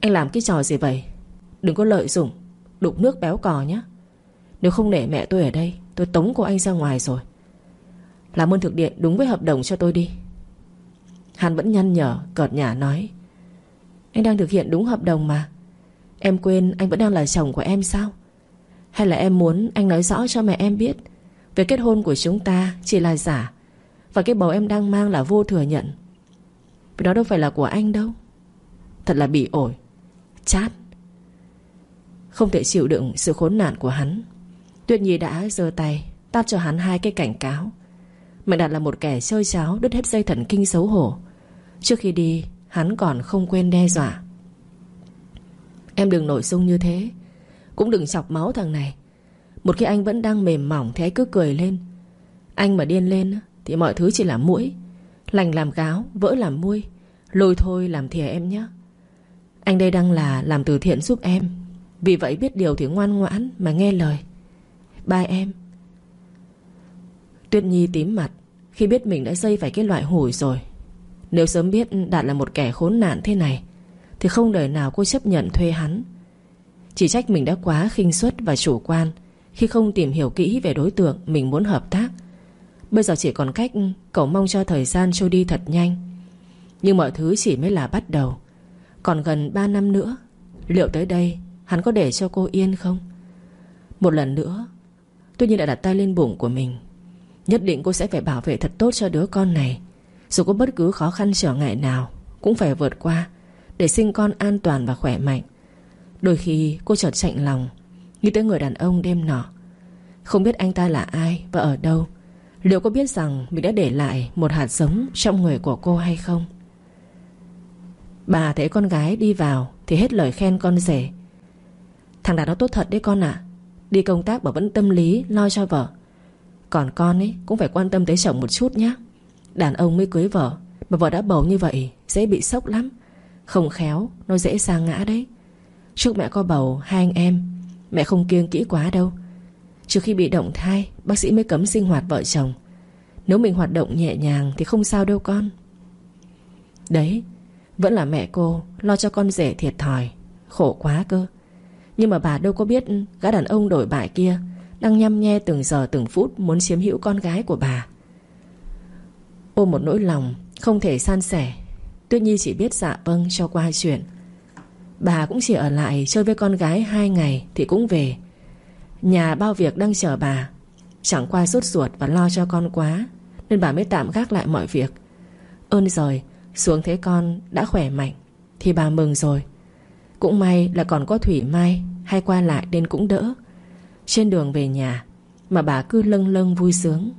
Anh làm cái trò gì vậy? Đừng có lợi dụng Đục nước béo cò nhé. Nếu không để mẹ tôi ở đây, Tôi tống cô anh ra ngoài rồi. Làm ơn thực điện đúng với hợp đồng cho tôi đi. Hắn vẫn nhăn nhở, Cợt nhả nói. Anh đang thực hiện đúng hợp đồng mà. Em quên anh vẫn đang là chồng của em sao? Hay là em muốn anh nói rõ cho mẹ em biết? Về kết hôn của chúng ta Chỉ là giả. Và cái bầu em đang mang là vô thừa nhận. Vì đó đâu phải là của anh đâu. Thật là bị ổi. Chát. Không thể chịu đựng sự khốn nạn của hắn. Tuyệt Nhi đã giơ tay, Tát cho hắn hai cái cảnh cáo. Mạnh Đạt là một kẻ chơi cháo, Đứt hết dây thần kinh xấu hổ. Trước khi đi, hắn còn không quên đe dọa. Em đừng nổi sung như thế. Cũng đừng chọc máu thằng này. Một khi anh vẫn đang mềm mỏng Thì cứ cười lên. Anh mà điên lên Thì mọi thứ chỉ là mũi Lành làm gáo, vỡ làm muôi. Lôi thôi làm thìa em nhé. Anh đây đang là làm từ thiện giúp em. Vì vậy biết điều thì ngoan ngoãn Mà nghe lời. Bye em. Tuyết Nhi tím mặt Khi biết mình đã dây phải cái loại hủi rồi. Nếu sớm biết Đạt là một kẻ khốn nạn thế này Thì không đời nào cô chấp nhận thuê hắn. Chỉ trách mình đã quá khinh suất và chủ quan. Khi không tìm hiểu kỹ về đối tượng, Mình muốn hợp tác. Bây giờ chỉ còn cách cầu mong cho thời gian trôi đi thật nhanh. Nhưng mọi thứ chỉ mới là bắt đầu. Còn gần 3 năm nữa, Liệu tới đây Hắn có để cho cô yên không? Một lần nữa, Tuy nhiên đã đặt tay lên bụng của mình. Nhất định cô sẽ phải bảo vệ thật tốt cho đứa con này. Dù có bất cứ khó khăn trở ngại nào, Cũng phải vượt qua Để sinh con an toàn và khỏe mạnh. Đôi khi cô chợt chạnh lòng Nghĩ tới người đàn ông đêm nọ, Không biết anh ta là ai và ở đâu. Liệu có biết rằng mình đã để lại Một hạt giống trong người của cô hay không? Bà thấy con gái đi vào Thì hết lời khen con rể. Thằng đàn nó tốt thật đấy con ạ. Đi công tác mà vẫn tâm lý lo cho vợ. Còn con ấy cũng phải quan tâm tới chồng một chút nhé Đàn ông mới cưới vợ, Mà vợ đã bầu như vậy, Dễ bị sốc lắm. Không khéo, nó dễ sa ngã đấy. Trước mẹ có bầu hai anh em. Mẹ không kiêng kỹ quá đâu. Trước khi bị động thai, Bác sĩ mới cấm sinh hoạt vợ chồng. Nếu mình hoạt động nhẹ nhàng Thì không sao đâu con. Đấy, Vẫn là mẹ cô Lo cho con rể thiệt thòi, Khổ quá cơ. Nhưng mà bà đâu có biết Gã đàn ông đổi bại kia Đang nhăm nhe từng giờ từng phút Muốn chiếm hữu con gái của bà. Ôm một nỗi lòng Không thể san sẻ. Tuyết Nhi chỉ biết dạ vâng cho qua chuyện. Bà cũng chỉ ở lại chơi với con gái hai ngày Thì cũng về. Nhà bao việc đang chờ bà. Chẳng qua sốt ruột và lo cho con quá, Nên bà mới tạm gác lại mọi việc. Ơn rồi Xuống thấy con đã khỏe mạnh, Thì bà mừng rồi. Cũng may là còn có Thủy Mai, Hay qua lại nên cũng đỡ. Trên đường về nhà, Mà bà cứ lâng lâng vui sướng.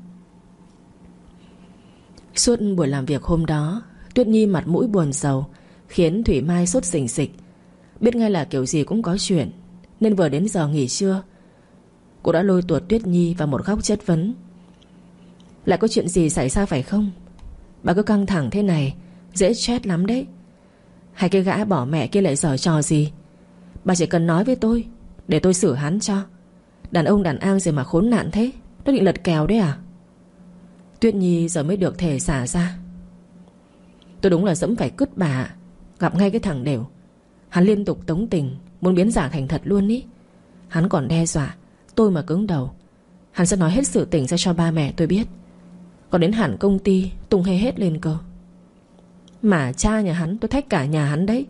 Suốt buổi làm việc hôm đó, Tuyết Nhi mặt mũi buồn sầu Khiến Thủy Mai sốt sình sịch Biết ngay là kiểu gì cũng có chuyện, Nên vừa đến giờ nghỉ trưa, Cô đã lôi tuột Tuyết Nhi vào một góc chất vấn. Lại có chuyện gì xảy ra phải không? Bà cứ căng thẳng thế này, Dễ chết lắm đấy. Hay cái gã bỏ mẹ kia lại giở trò gì? Bà chỉ cần nói với tôi, Để tôi xử hắn cho. Đàn ông đàn an gì mà khốn nạn thế? Nó định lật kèo đấy à? Tuyết Nhi giờ mới được thể xả ra. Tôi đúng là dẫm phải cứt bà, Gặp ngay cái thằng đều. Hắn liên tục tống tình, Muốn biến giả thành thật luôn ý. Hắn còn đe dọa, Tôi mà cứng đầu. Hắn sẽ nói hết sự tình ra cho ba mẹ tôi biết. Còn đến hẳn công ty, Tung hay hết lên cơ. Mà cha nhà hắn, tôi thách cả nhà hắn đấy.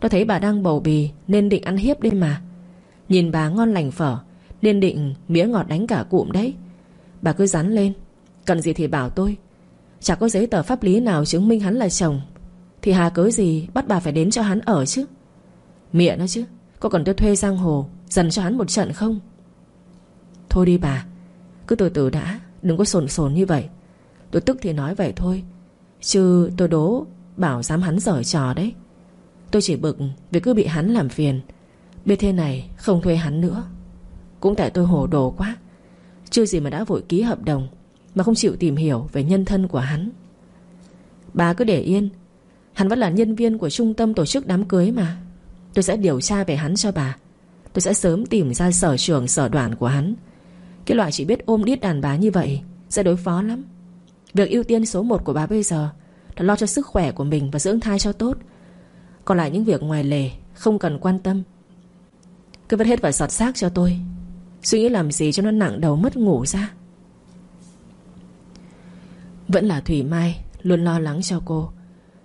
Tôi thấy bà đang bầu bì, Nên định ăn hiếp đêm mà. Nhìn bà ngon lành phở, Nên định mía ngọt đánh cả cụm đấy. Bà cứ dán lên, Cần gì thì bảo tôi. Chả có giấy tờ pháp lý nào chứng minh hắn là chồng. Thì hà cớ gì bắt bà phải đến cho hắn ở chứ? Mịa nó chứ. Có cần tôi thuê giang hồ Dần cho hắn một trận không? Thôi đi bà. Cứ từ từ đã. Đừng có sồn sồn như vậy. Tôi tức thì nói vậy thôi. Chứ tôi đố Bảo dám hắn giở trò đấy. Tôi chỉ bực vì cứ bị hắn làm phiền. Biết thế này, không thuê hắn nữa. Cũng tại tôi hồ đồ quá. Chưa gì mà đã vội ký hợp đồng, Mà không chịu tìm hiểu về nhân thân của hắn. Bà cứ để yên. Hắn vẫn là nhân viên của trung tâm tổ chức đám cưới mà. Tôi sẽ điều tra về hắn cho bà. Tôi sẽ sớm tìm ra sở trường, sở đoàn của hắn. Cái loại chỉ biết ôm điết đàn bà như vậy Sẽ đối phó lắm. Việc ưu tiên số 1 của bà bây giờ Là lo cho sức khỏe của mình và dưỡng thai cho tốt. Còn lại những việc ngoài lề Không cần quan tâm. Cứ vứt hết vào sọt xác cho tôi. Suy nghĩ làm gì cho nó nặng đầu mất ngủ ra. Vẫn là Thủy Mai Luôn lo lắng cho cô.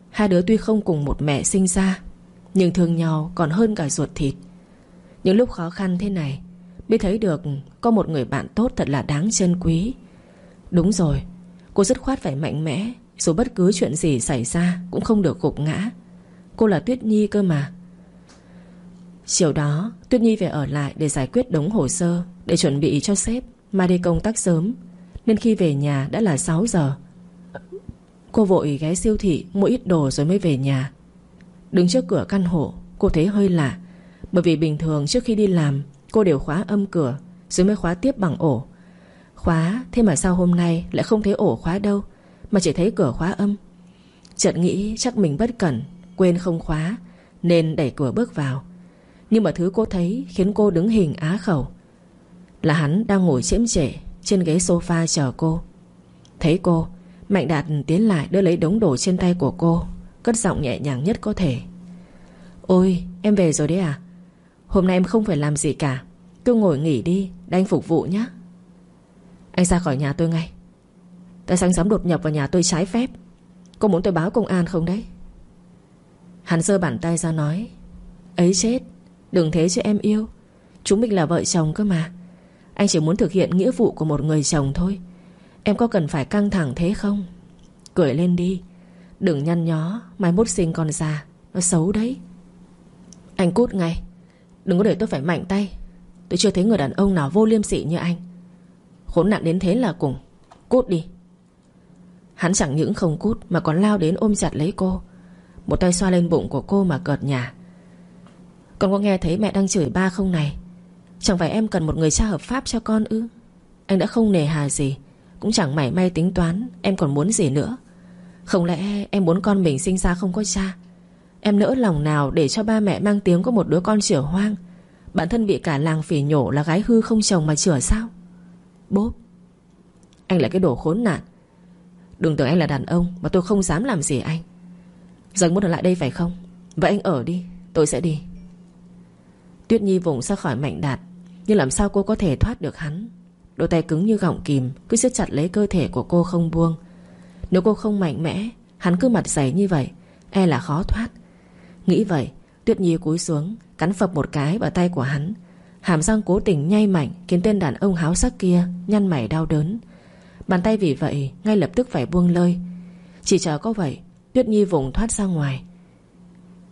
Hai đứa tuy không cùng một mẹ sinh ra nhưng thương nhau còn hơn cả ruột thịt. Những lúc khó khăn thế này Biết thấy được Có một người bạn tốt thật là đáng trân quý. Đúng rồi, Cô dứt khoát phải mạnh mẽ, Dù bất cứ chuyện gì xảy ra Cũng không được gục ngã. Cô là Tuyết Nhi cơ mà. Chiều đó, Tuyết Nhi về ở lại để giải quyết đống hồ sơ, Để chuẩn bị cho sếp Mai đi công tác sớm, Nên khi về nhà đã là 6 giờ. Cô vội ghé siêu thị Mua ít đồ rồi mới về nhà. Đứng trước cửa căn hộ, Cô thấy hơi lạ. Bởi vì bình thường trước khi đi làm, Cô đều khóa âm cửa, Rồi mới khóa tiếp bằng ổ. Khóa, Thế mà sao hôm nay lại không thấy ổ khóa đâu, Mà chỉ thấy cửa khóa âm. Chợt nghĩ chắc mình bất cẩn, Quên không khóa, Nên đẩy cửa bước vào. Nhưng mà thứ cô thấy khiến cô đứng hình á khẩu. Là hắn đang ngồi chiếm trễ Trên ghế sofa chờ cô. Thấy cô, Mạnh Đạt tiến lại đưa lấy đống đồ trên tay của cô. Cất giọng nhẹ nhàng nhất có thể. Ôi, em về rồi đấy à? Hôm nay em không phải làm gì cả. Cứ ngồi nghỉ đi Để anh phục vụ nhé Anh ra khỏi nhà tôi ngay. Tại sao anh dám đột nhập vào nhà tôi trái phép? Cô muốn tôi báo công an không đấy? Hắn giơ bàn tay ra nói, Ấy chết, Đừng thế chứ em yêu. Chúng mình là vợ chồng cơ mà. Anh chỉ muốn thực hiện nghĩa vụ của một người chồng thôi. Em có cần phải căng thẳng thế không? Cười lên đi. Đừng nhăn nhó, Mai mốt sinh còn già Nó xấu đấy. Anh cút ngay. Đừng có để tôi phải mạnh tay. Tôi chưa thấy người đàn ông nào vô liêm sỉ như anh. Khốn nạn đến thế là cùng. Cút đi. Hắn chẳng những không cút Mà còn lao đến ôm chặt lấy cô. Một tay xoa lên bụng của cô mà cợt nhà Con có nghe thấy mẹ đang chửi ba không này? Chẳng phải em cần một người cha hợp pháp cho con ư? Anh đã không nề hà gì. Cũng chẳng mảy may tính toán Em còn muốn gì nữa. Không lẽ em muốn con mình sinh ra không có cha? Em nỡ lòng nào để cho ba mẹ mang tiếng có một đứa con chửa hoang? Bản thân bị cả làng phỉ nhổ là gái hư không chồng mà chửa sao? Bốp. Anh là cái đồ khốn nạn. Đừng tưởng anh là đàn ông Mà tôi không dám làm gì anh. Giờ muốn ở lại đây phải không? Vậy anh ở đi, Tôi sẽ đi. Tuyết Nhi vùng ra khỏi mạnh đạt Nhưng làm sao cô có thể thoát được hắn? Đôi tay cứng như gọng kìm, Cứ siết chặt lấy cơ thể của cô không buông nếu cô không mạnh mẽ, Hắn cứ mặt dày như vậy E là khó thoát. Nghĩ vậy, Tuyết Nhi cúi xuống, Cắn phập một cái vào tay của hắn. Hàm răng cố tình nhay mạnh Khiến tên đàn ông háo sắc kia Nhăn mày đau đớn. Bàn tay vì vậy ngay lập tức phải buông lơi. Chỉ chờ có vậy, Tuyết Nhi vùng thoát ra ngoài.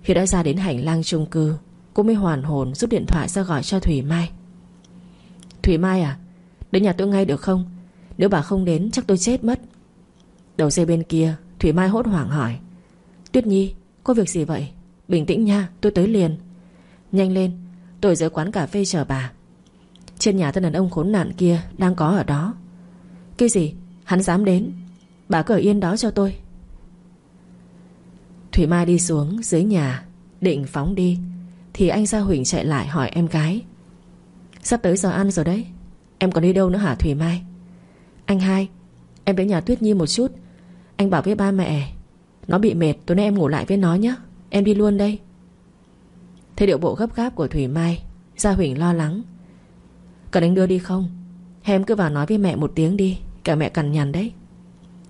Khi đã ra đến hành lang chung cư, Cô mới hoàn hồn rút điện thoại ra gọi cho Thủy Mai. Thủy Mai à Đến nhà tôi ngay được không? Nếu bà không đến, chắc tôi chết mất. Đầu dây bên kia, Thủy Mai hốt hoảng hỏi. Tuyết Nhi, có việc gì vậy? Bình tĩnh nha, tôi tới liền. Nhanh lên, tôi dưới quán cà phê chờ bà. Trên nhà tên đàn ông khốn nạn kia Đang có ở đó. Cái gì? Hắn dám đến? Bà cứ ở yên đó cho tôi. Thủy Mai đi xuống dưới nhà, Định phóng đi, Thì anh Gia Huỳnh chạy lại hỏi em gái. Sắp tới giờ ăn rồi đấy, Em còn đi đâu nữa hả Thủy Mai? Anh hai, Em đến nhà Tuyết Nhi một chút anh bảo với ba mẹ, Nó bị mệt, tối nay em ngủ lại với nó nhé, Em đi luôn đây. Thế điệu bộ gấp gáp của Thủy Mai, Gia Huỳnh lo lắng. Cần anh đưa đi không? Hay em cứ vào nói với mẹ một tiếng đi, Cả mẹ cằn nhằn đấy.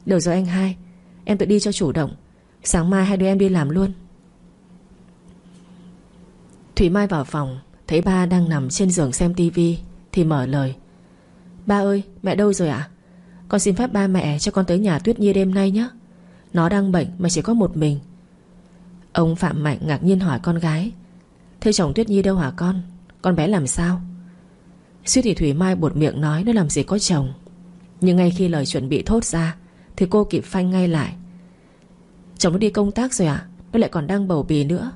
Được rồi anh hai, Em tự đi cho chủ động, Sáng mai hai đứa em đi làm luôn. Thủy Mai vào phòng, Thấy ba đang nằm trên giường xem tivi Thì mở lời. Ba ơi, mẹ đâu rồi ạ? Con xin phép ba mẹ cho con tới nhà Tuyết Nhi đêm nay nhé. Nó đang bệnh mà chỉ có một mình. Ông Phạm Mạnh ngạc nhiên hỏi con gái. Thế chồng Tuyết Nhi đâu hả con? Con bé làm sao? Suy thì Thủy Mai buột miệng nói Nó làm gì có chồng. Nhưng ngay khi lời chuẩn bị thốt ra, Thì cô kịp phanh ngay lại. Chồng nó đi công tác rồi à Nó lại còn đang bầu bì nữa.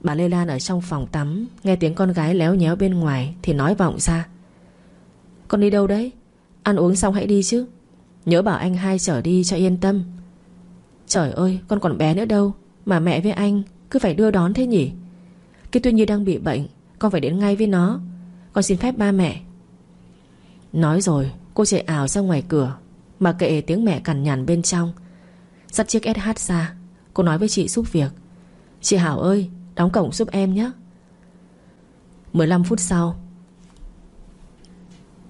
Bà Lê Lan ở trong phòng tắm, Nghe tiếng con gái léo nhéo bên ngoài Thì nói vọng ra. Con đi đâu đấy? Ăn uống xong hãy đi chứ. Nhớ bảo anh hai chở đi cho yên tâm. Trời ơi, con còn bé nữa đâu, Mà mẹ với anh cứ phải đưa đón thế nhỉ? Cái Tuyên Nhi đang bị bệnh, Con phải đến ngay với nó. Con xin phép ba mẹ. Nói rồi, cô chạy ảo ra ngoài cửa, Mà kệ tiếng mẹ cằn nhằn bên trong. Dắt chiếc SH ra, Cô nói với chị giúp việc. Chị Hảo ơi, Đóng cổng giúp em nhé. 15 phút sau